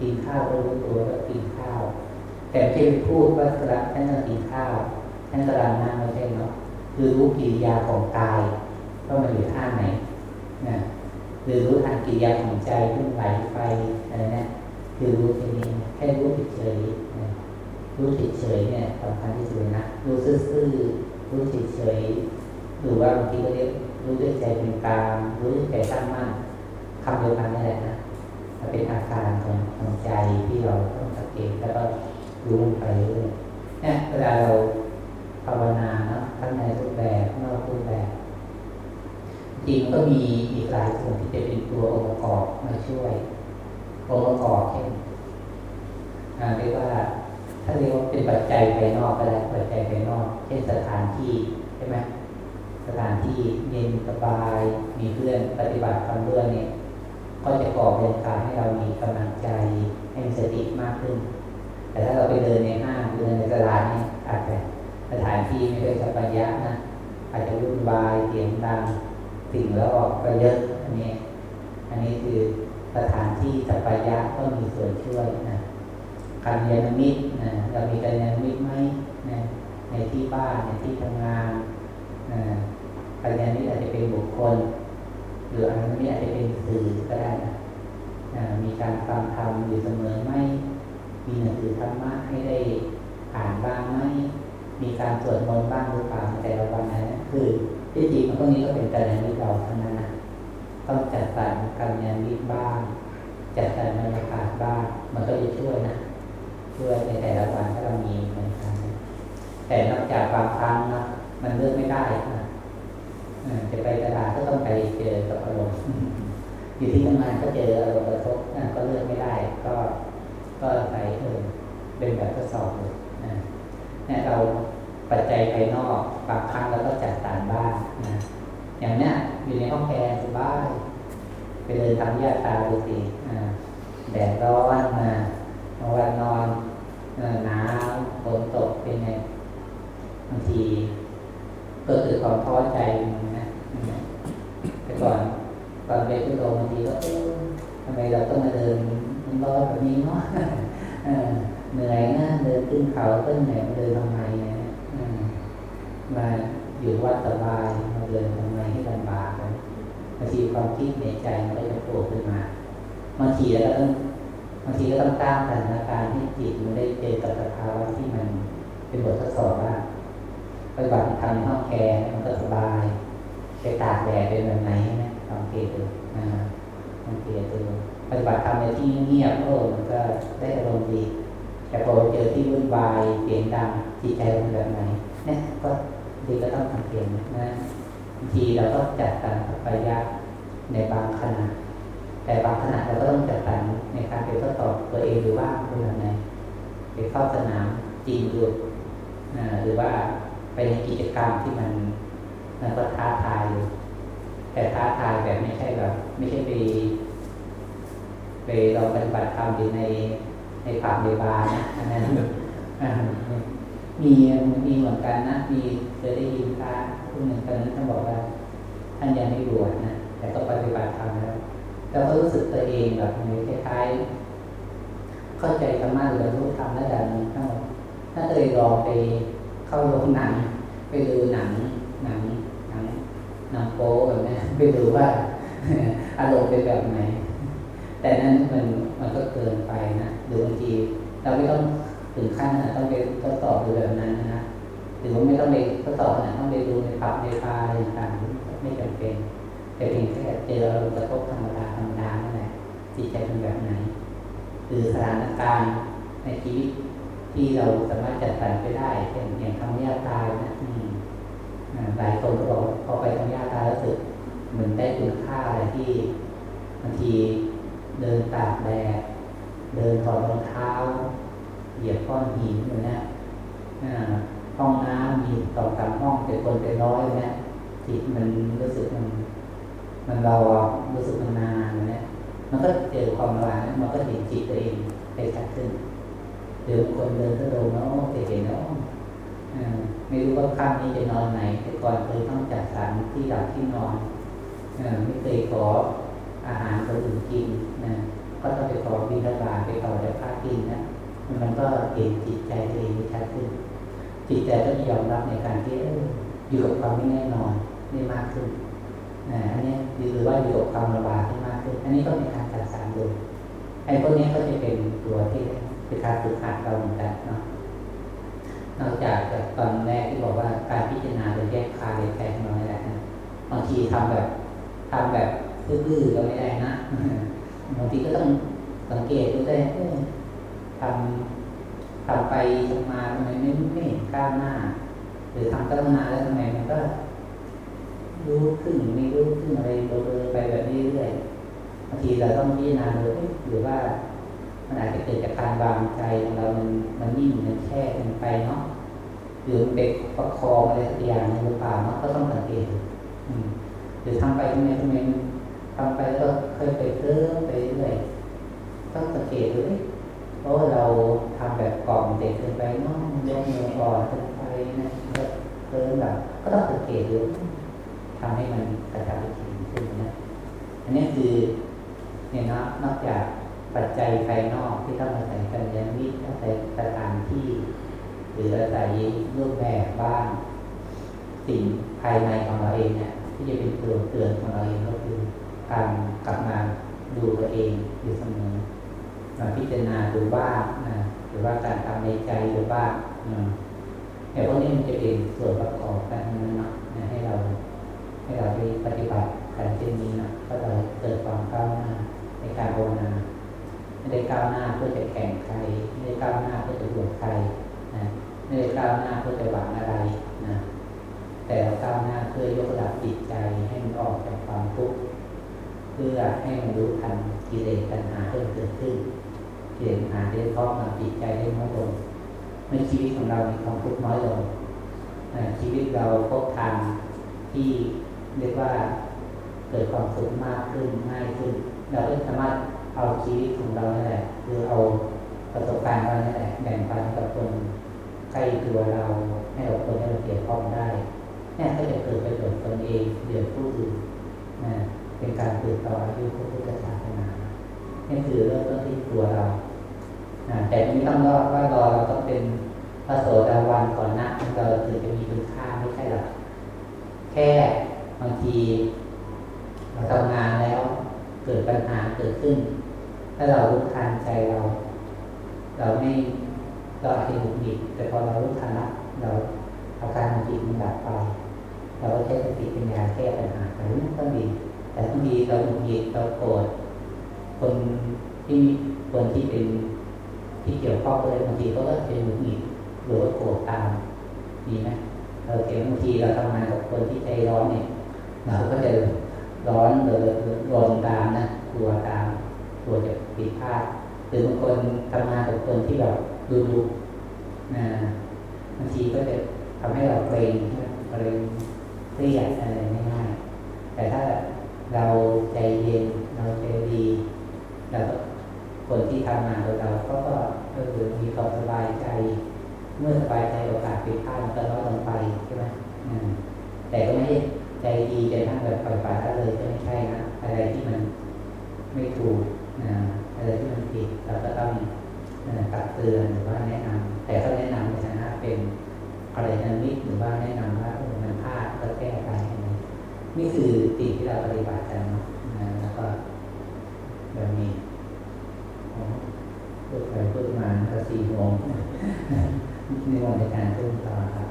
กินข้าวก็รู้ตัวว่ากินข้าว แต่ที่พูดว่าสระท่นกินข้าว ท่านกำลังนั่งไม่ใช่เนาะคือรู้กิริยาของกายว่ามันอยู่ท่าไหนนะหรือรู้ทางกิริยาของใจขึ้นไหวไปอะไรนะคือรู้แค่นี้แค่รู้เฉยๆรู้เฉยๆเนี่ยสำคัญที่สุดนะรู้ซื่อๆรู้เฉยๆหรือว่าบางทีก็เรียกรู้ด้วยใจเป็นกลางรู้ด้วยใจตั้งมั่นคำเดียวกันนี่แหละนะเป็นอาการของของใจที่เราต้องสังเกตแล้วก็รู้ลงไปเรื่อยเนี่ยเวลาเราาวนาเนาะทั้งในรูปแบบนอกรูปแบบ จริงก็มีอีกหลายส่วนที่จะเป็นตัวองค์ประกอบมาช่วยองค์ประกอบเช่นเรียกว่า ถ้าเรียกว่าเป็นปัจจัยภายนอกก็ได้ปัจจัยภายนอก เช่นสถานที่ใช่ไหมสถานที่เย็นสบาย มีเพื่อนปฏิบัติทำเรื่องเนี่ยก็จะก่อเป็นการให้เรามีกำลังใจให้มีสติมากขึ้น แต่ถ้าเราไปเดินในห้างเดินในตลาดเนี่ยอาจจะ สถานที่ไม่ได้สัพยะนะอาจจะวุ่นวายเสียงดังสิ่งแล้วออกไปเยอะอันนี้อันนี้คือสถานที่สัพยะก็มีส่วนช่วยนะการยานมิตรนะเรามีการยานมิตรไหมนะในที่บ้านในที่ทำงานนะการยานมิตรอาจจะเป็นบุคคล หรืออันนี้อาจจะเป็นสื่อก็ได้นะมีการฟังธรรมอยู่เสมอไหมมีหนังสือธรรมะให้ได้อ่านบ้างไหม มีการสวดมนต์บ้างหรือเปล่าในแต่ละวันนะคือที่จริงพวกนี้ก็เป็นการยานมิตรเราทั้งนั้นนะต้องจัดสรรการยานมิตรบ้าง จัดสรรบรรยากาศบ้าง มันก็จะช่วยนะช่วยในแต่ละวันถ้าเรามีเหมือนกันแต่นอกจากบางครั้งนะมันเลือกไม่ได้นะจะไปตลาดก็ต้องไปเจอกับอารมณ์อยู่ที่ทำงานก็เจออารมณ์กระทบก็เลือกไม่ได้ ก็ก็ใส่เออเป็นแบบทดสอบเลย เนี่ยเราปัจจัยภายนอก บางครั้งเราก็จัดการบ้างนะอย่างเนี้ยอยู่ในห้องแอร์สบายไปเดินทำยาตาดูสิแดดร้อนมาวันนอนหนาวฝนตกเป็นไงบางทีก็เกิดความท้อใจนะแต่ก่อนตอนไปทุดงบางทีก็ทำไมเราต้องมาเดินร้อนแบบนี้เนาะ เหนื่อยนะเดินขึ้นเขาก็เหนื่อยมาเดินทำไมนี่ยมาอยู่วัดสบายมาเดินทำไมให้ลำบากเลยบางทีความคิดในใจมันก็จะโผล่ขึ้นมาบางทีแล้วก็ต้องบางทีก็ต้องตั้งสถานการณ์ที่จิตมันได้เจอกับสภาวะที่มันเป็นบททดสอบว่าปฏิบัติทำในห้องแคร์มันก็สบายไปตากแดดเป็นแบบไหนนะสังเกตดูนะสังเกตดูปฏิบัติทำในที่เงียบโอ้มันก็ได้อารมณ์ดี แต่พอเจอที่วุ่นวายเสียงดังจิตใจมันแบบไหนเนี่ยก็ดีก็ต้องสังเกตนะบางทีเราก็จัดการไปยาในบางขณะแต่บางขณะเราก็ต้องจัดการในการไปทดสอบตัวเองหรือว่าเป็นแบบไหนไปเข้าสนามจริงดูหรือว่าไปในกิจกรรมที่มันมันก็ท้าทายแต่ท้าทายแบบไม่ใช่แบบ ไม่ใช่ไปไปเราปฏิบัติธรรมอยู่ใน ในผับในบาร์นะอันนั้นมีมีเหมือนกันนะ มีเคยได้ยินพระคนหนึ่งตอนนั้นท่านบอกว่าท่านยังไม่บวชนะแต่ก็ปฏิบัติธรรมแล้วเราก็รู้สึกตัวเองแบบในคล้ายๆเข้าใจธรรมะหรือรู้ธรรมระดับนี้ทั้งหมดถ้าเคยลอไปเข้าโรงหนัง ไปดูหนังหนังหนังหนังโป๊แบบนี้ไปดูว่าอารมณ์เป็นแบบไหนแต่นั้นมันมันก็เกินไปนะ หรือบางทีเราไม่ต้องถึงขั้นต้องไปทดสอบดูแบบนั้นนะหรือว่าไม่ต้องไปทดสอบนาดต้องไปดูในผับในบาอะไรต่างๆไม่จำเป็นแต่เพียงแค่เจออารมณ์กระทบธรรมดาธรรมดานั่นแหละจิตใจเป็นแบบไหนหรือสถานการณ์ในชีวิตที่เราสามารถจัดสรรไปได้เช่นอย่างทำยาตายนะหลายคนก็บอกพอไปทำยาตายรู้สึกเหมือนได้คุณค่าอะไรที่บางทีเดินตากแดด เดินถอดรองเท้า เหยียบก้อนหินอยู่นะห้องน้ำมีสองสามห้องแต่คนเป็นร้อยเนี่ยจิตมันรู้สึกมันมันเรารู้สึกมันนานเนี่ยมันก็เจอความร้อนมันก็เห็นจิตตัวเองไปชัดขึ้นหรือคนเดินก็โดนเนาะจะเห็นเนาะไม่รู้ว่าค่ำนี้จะนอนไหน แต่ก่อนเคยต้องจัดสรรที่หลับที่นอนไม่เคยขออาหารคนอื่นกินนะ ก็ต้องไปขอบิณฑบาตไปขอแต่ผ้ากินนะ มันก็เห็นจิตใจตัวเองชัดขึ้น จิตใจก็ยอมรับในการที่อยู่กับความไม่แน่นอนได้มากขึ้นอันนี้หรือว่าอยู่กับความระบาดได้มากขึ้น อันนี้ก็เป็นการจัดสรรดูไอ้พวกนี้ก็จะเป็นตัวที่เป็นการฝึกหัดเราเหมือนกันเนาะนอกจากตอนแรกที่บอกว่าการพิจารณาโดยแยกคาเรยใจของเราแหละบางทีทำแบบทำแบบซื่อๆก็ไม่ได้นะ บางทีก็ต้องสังเกตดูได้ทำทำไปทำมาทำไมไม่ไม่เห็นก้าวหน้า หรือทำตั้งนานแล้วทำไมมันก็รู้ขึ้นไม่รู้ขึ้นอะไรเบลอไปแบบนี้เรื่อยบางทีเราต้องพิจารณาดูหรือว่ามันอาจจะเกิดจากการวางใจของเรา มันมันนิ่งมันแช่กันไปเนาะหรือเด็กประคองอะไรสักอย่างหรือเปล่าเนาะก็ต้องสังเกตหรือทำไปทำไมทำไม ทำไปแล้วเคยไปเพิ่มไปเรื่อยต้องสังเกตดูเพราะเราทำแบบกล่อมเด็กเกินไปน้องยกมืออ่อนเกินไปนะเพิ่มแบบก็ต้องสังเกตดูทำให้มันกระชับขึ้นนะอันนี้คือเนี่ยนะนอกจากปัจจัยภายนอกที่ต้องอาศัยกันยันวิทย์อาศัยสถานที่ หรืออาศัยรูปแบบบ้างสิ่งภายในของเราเองเนี่ยที่จะเป็นตัวเตือนของเราเองก็ การกลับมาดูตัวเองอยู่เสมอมาพิจารณาดูบ้านะหรือว่าการทำในใจดูบ้าแต่พวกนี้มันจะเป็นส่วนประกอบกันนั้นนะให้เราให้เราได้ปฏิบัติการเช่นนี้นะก็จะเกิดความก้าวหน้าในการภาวนาไม่ได้ก้าวหน้าเพื่อจะแข่งใครไม่ได้ก้าวหน้าเพื่อจะบวชใครนะไม่ได้ก้าวหน้าเพื่อจะหวังอะไรนะแต่เราก้าวหน้าเพื่อยกระดับจิตใจให้มันออกจากความทุกข์ พื่อให้มันรู้ทันกิเลสตัณหาที่เกิดขึ้นกิเลสตัณหาที่ครอบงำจิตใจได้น้อยลงเมื่อชีวิตของเรามีความทุกข์น้อยลงชีวิตเราพบทางที่เรียกว่าเกิดความสุขมากขึ้นง่ายขึ้น เราก็สามารถเอาชีวิตของเราเนี่ยแหละคือเอาประสบการณ์เราเนี่ยแหละแบ่งปันกับคนใกล้ตัวเราให้เราคนให้เราเกี่ยวข้องได้นี่ก็จะเกิดประโยชน์ตนเอง เป็นการเกิดต่ออายุพระพุทธศาสนานี่คือเริ่มต้นที่ตัวเราแต่ไม่ต้องรอว่ารอเราต้องเป็นพระโสดาวันก่อนนะเราถึงจะมีคุณค่าไม่ใช่หรอกแค่บางทีเราทำงานแล้วเกิดปัญหาเกิดขึ้น ถ้าเรารู้ทันใจเรา เราไม่เราอาจจะหงุดหงิดแต่พอเรารู้ทันละเราอาการหงุดหงิดมันดับไปเราก็ใช้สติปัญญาแก้ปัญหาไปนั่นก็ดี แต่บางทีเราหงุดหงิดเราโกรธคนที่คนที่เป็นที่เกี่ยวข้องเลยบางทีก็เป็นหงุดหงิดหรือว่าโกรธตามดีไหมเราเห็นบางทีเราทำงานกับคนที่ใจร้อนเนี่ยเราก็จะร้อนหรือรนตามนะกลัวตามกลัวจะผิดพลาดหรือบางคนทำงานกับคนที่แบบดูดูนะบางทีก็จะทำให้เราเกรงเกรงเครียดอะไรง่ายๆแต่ถ้า เราใจเย็นเราใจดีเราคนที่ทำงานกับเราก็ก็คือมีความสบายใจ เมื่อสบายใจโอกาสผิดพลาดมันก็น้อยลงไปใช่ไหมแต่ก็ไม่ใช่ใจดีใจนั่งแบบปล่อยปละละเลยก็ไม่ใช่นะอะไรที่มันไม่ถูกนะอะไรที่มันผิดเราก็ต้องตักเตือนหรือว่าแนะนำแต่ก็แนะนำในฐานะเป็นอะไรนั้นนิดหรือว่าแนะนำว่ามันพลาดก็แก้ไป นี่คือสิ่งที่เราปฏิบัติกันนะแล้วก็แบบนี้พูดไปพูดมาก็สี่โมงนี่วันในการพูดต่อครับ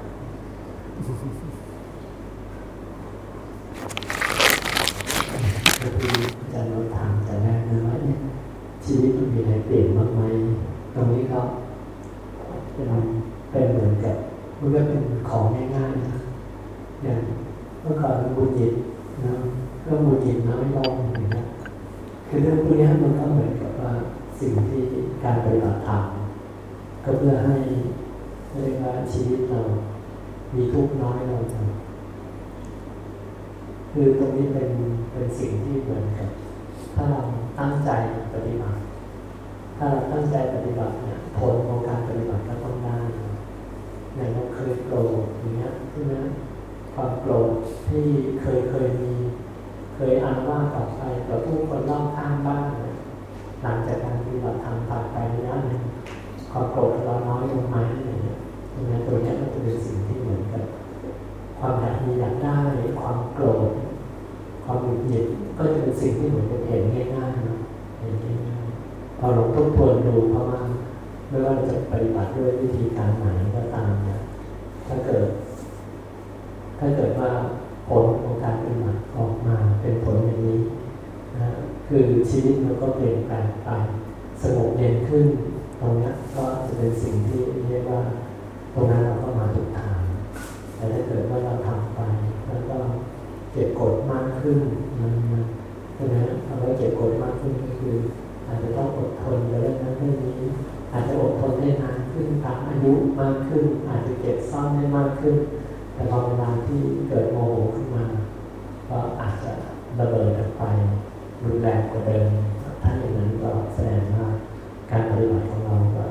ก็คืออาจารย์เราถามแต่แรกนะว่าเนี่ยชีวิตมันมีอะไรเปลี่ยนบ้างไหมตรงนี้ก็เป็นเป็นเหมือนกับมันก็เป็นของง่ายๆนะอย่างเมื่อก่อนมันบุญจิตนะก็บุญจิตน้อยลงอย่างเงี้ยคือเรื่องพวกนี้มันก็เหมือนกับว่าสิ่งที่การปฏิบัติธรรมก็เพื่อให้เรียกว่าชีวิตเรา มีทุกข์น้อยลงคือตรงนี้เป็นเป็นสิ่งที่เหมือนกับ ถ้าเราตั้งใจปฏิบัติ ถ้าเราตั้งใจปฏิบัติเนี่ยผลของการปฏิบัติก็ต้องได้อย่างเราเคยโกรธอย่างเงี้ยใช่ไหมความโกรธที่เคยเคยมี เคยอ่านว่าต่อไปต่อผู้คนรอบข้างบ้างเนี่ยหลังจากการปฏิบัติทำผ่านไประยะหนึ่งความโกรธเราน้อยลงไหมอย่างเงี้ยตรงนี้ตัวนี้มันจะเป็นสิ่งที่เหมือนกับ ความอยากมีอยากได้ความโกรธความหงุดหงิดก็จะเป็นสิ่งที่เหมือนกับเห็นง่ายๆนะเห็นง่ายๆพอลองทบทวนดูเพราะว่าไม่ว่าจะปฏิบัติด้วยวิธีการไหนก็ตามเนี่ยถ้าเกิด ถ้าเกิดว่าผลของการปฏิบัติออกมาเป็นผลอย่างนี้นะคือชีวิตมันก็ เปลี่ยนแปลงไปสงบเย็นขึ้น ตรงนี้ก็จะเป็นสิ่งที่เรียกว่าตรงนั้นเราก็มาถูกทางแต่ถ้าเกิดว่าเราทำไป แล้วก็เก็บกดมากขึ้นมันใช่ไหมเราก็เก็บกดมากขึ้นก็คือ อาจจะต้องอดทนในเรื่องนั้นเรื่องนี้อาจจะอดทนได้นานขึ้นตามอายุมากขึ้น อาจจะเก็บซ่อนได้มากขึ้น แต่พอเวลาที่เกิดโมโหขึ้นมา ก็อาจจะระเบิดออกไปรุนแรงกว่าเดิม ถ้าอย่างนั้นก็แสดงว่าการปฏิบัติของเราก็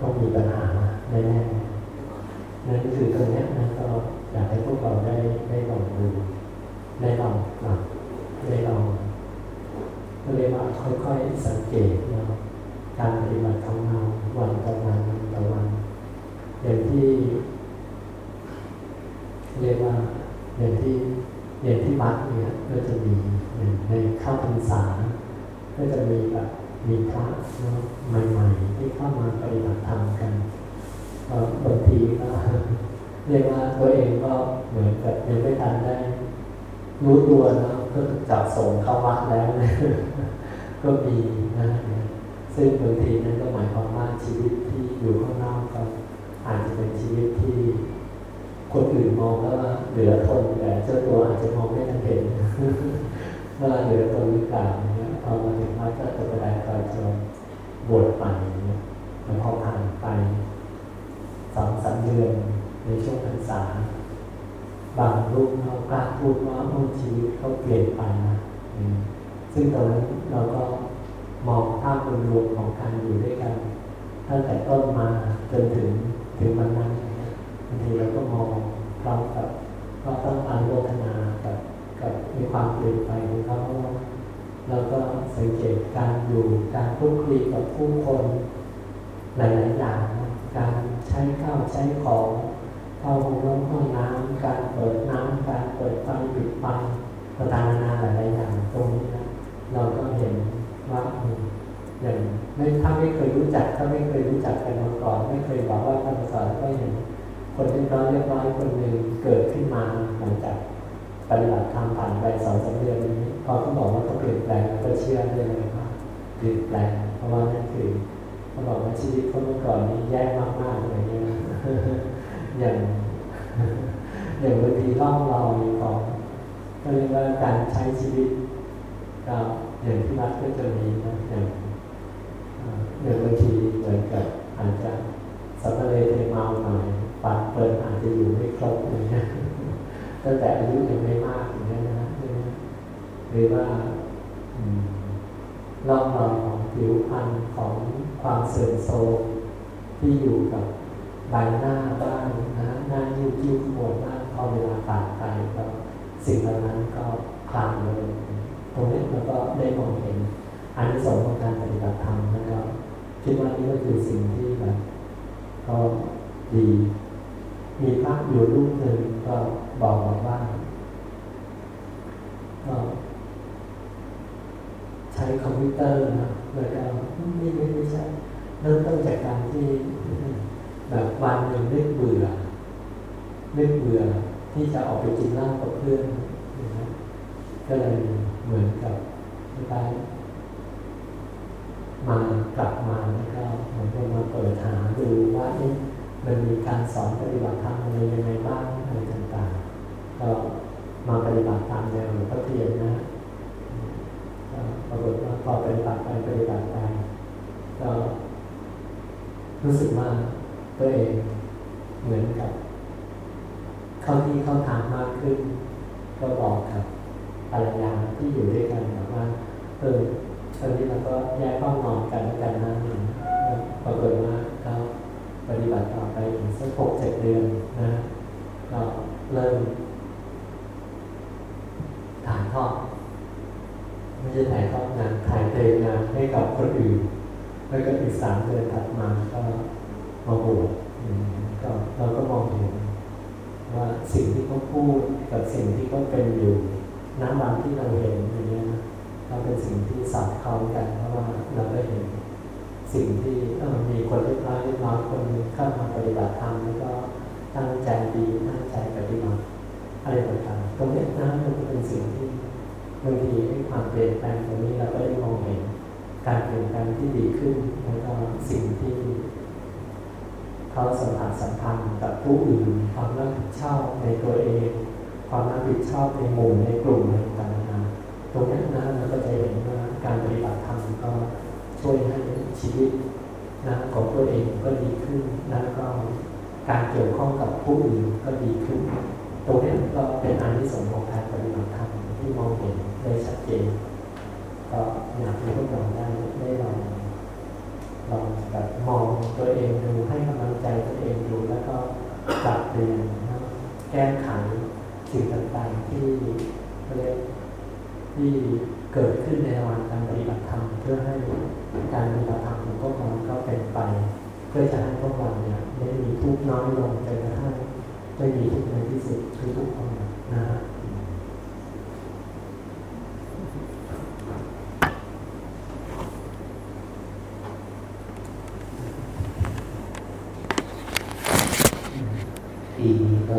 ต้องมีปัญหาแน่ๆนั่นคือตรงนี้นะก็อยากให้พวกเราได้ได้ลองดูได้ลองหลับได้ลองก็เรียกว่าค่อยๆสังเกตนะการปฏิบัติของเราวันต่อวันวันต่อวันอย่างที่เรียกว่าอย่างที่อย่างที่วัดเนี่ยก็จะมีในเข้าพรรษา ก็จะมีแบบมีพระใหม่ๆที่เข้ามาปฏิบัติธรรมกันบางทีก็เรียกว่าตัวเองก็เหมือนกับยังไม่ทันได้ รู้ตัวนะก็จับส่งเข้าวัดแล้วนะก็มีนะซึ่งบางทีนั้นก็หมายความว่าชีวิตที่อยู่ข้างนอกก็อาจจะเป็นชีวิตที่คนอื่นมองแล้วว่าเหลือทนแต่เจ้าตัวอาจจะมองไม่ทันเห็นว่าเหลือทนหรือเปล่า พอมาถึงวัดก็จะไปได้ก็จะบวชใหม่นี่ยแล้วพอผ่านไปสองสามเดือนในช่วงพรรษา บางรูปเขากล้าพูดว่าโอ้ชีวิตเขาเปลี่ยนไปนะซึ่งตอนนั้นเราก็มองภาพรวมของการอยู่ด้วยกันตั้งแต่ต้นมาจนถึงถึงวันนั้นบางทีเราก็มองพร้อมกับก็ต้องอนุโมทนากับกับมีความเปลี่ยนไปของเขาเราะว่าแล้วก็ สังเกตการอยู่การพูดคุยกับผู้คนหลายๆอย่างการใช้ข้าวใช้ของเข้าห้องน้ำห้องน้ำการเปิดน้ำการเปิดไฟปิดไฟต่างๆนานาหลายๆอย่างตรงนี้นะเราก็เห็นว่าอย่างไม่ถ้าไม่เคยรู้จักถ้าไม่เคยรู้จักกันมาก่อนไม่เคยบอกว่าท่านสอนก็เห็นคนเรียบร้อยเรียบร้อยคนหนึ่งเกิดขึ้นมาหลังจาก ปฏิบัติธรรมผ่านไปสองสามเดือนนี้พอเขาบอกว่าเขาเปลี่ยนแปลงก็เชื่อได้เลยว่าเปลี่ยนแปลงเพราะว่านั่นคือเขาบอกว่าชีวิตเขาเมื่อก่อนนี้แย่มากๆอะไรเงี้ยอย่างอย่างบางทีร่องเรอยของก็เรียกว่าการใช้ชีวิตก็อย่างที่รัฐก็จะมีนะอย่างอย่างบางทีเหมือนกับอาจจะสัพเลเทเมาหน่อยปากเปิดอาจจะอยู่ไม่ครบอะไรเงี้ย ตั้งแต่อายุยังไม่มากอย่างนี้นะหรือว่าร่องรอยของผิวพรรณของความเสื่อมโทรมที่อยู่กับใบหน้าบ้างนะหน้ายิ้วคิ้วขมวดบ้างพอเวลาผ่านไปก็สิ่งเหล่านั้นก็คลายเลยตรงนี้เราก็ได้มองเห็นอันที่สองของการปฏิบัติธรรมแล้วก็คิดว่านี่ก็คือสิ่งที่แบบก็ดี มีพระอยู่รูปหนึ่งก็บอกว่าก็ใช้คอมพิวเตอร์นะแล้วก็ไม่ไม่ไม่ใช่เริ่มต้นจากการที่แบบวันหนึ่งนึกเบื่อนึกเบื่อที่จะออกไปกินเหล้ากับเพื่อนนะก็เลยเหมือนกับไปมากลับมาแล้วก็เหมือนกับมาเปิดหาดูว่าเอ๊ะ มันมีการสอนปฏิบัติธรรมอะไรยังไงบ้างอะไรต่างๆก็มาปฏิบัติตามแนวหลวงพ่อเทียนนะปรากฏว่าพอปฏิบัติไปปฏิบัติไปก็รู้สึกว่าตัวเองเหมือนกับ เข้าที่เข้าทางมากขึ้น ก็บอกกับภรรยาที่อยู่ด้วยกันบอกว่าเออตอนนี้เราก็แยกห้องนอนกันแล้วกันนะปรากฏว่าเรา ปฏิบัติต่อไปถึงสักหกเจ็ดเดือนนะก็เริ่มถ่ายทอดไม่ใช่ถ่ายทอดงานถ่ายเทงานให้กับคนอื่น แล้วก็อีกสามเดือนถัดมาก็มาบวชก็เราก็มองเห็นว่าสิ่งที่เขาพูดกับสิ่งที่เขาเป็นอยู่น้ำวันที่เราเห็นอย่างนี้นะเราเป็นสิ่งที่สอดคล้องกันเพราะว่าเราได้เห็น สิ่งที่มีคนเรียบร้อยเรียบร้อยคนเข้ามาปฏิบัติธรรมแล้วก็ตั้งใจดีตั้งใจปฏิบัติอะไรต่างๆตรงนี้นะมันเป็นสิ่งที่บางทีความเปลี่ยนแปลงตรงนี้เราก็ได้มองเห็นการเปลี่ยนแปลงที่ดีขึ้นแล้วก็สิ่งที่เขาสัมผัสสัมพันธ์กับผู้อื่นความรับผิดชอบในตัวเอง ความรับผิดชอบในหมู่ในกลุ่มต่างๆตรงนี้นะเราก็จะเห็นว่าการปฏิบัติธรรมก็ ช่วยให้ชีวิตนะของตัวเองก็ดีขึ้นแล้วก็การเกี่ยวข้องกับผู้อื่นก็ดีขึ้น ตรงนี้ก็เป็นอันที่สงของการปฏิบัติธรรมที่มองเห็นได้ชัดเจนก็อยากให้พวกเราได้ได้ลองลองแบบมองตัวเองดูให้กำลังใจตัวเองดูแล้วก็ปรับเปลี่ยนแก้ไขสิ่งต่างๆที่เรียกที่เกิดขึ้นในวันการปฏิบัติธรรมเพื่อให้ การปฏิบัติธรรมของพวกเราก็เป็นไป เพื่อจะให้พวกเราเนี่ยได้มีทุกน้อยลงจนกระทั่งไม่มีทุกในที่สุดคือทุกข์ของนะฮะปีนี้ก็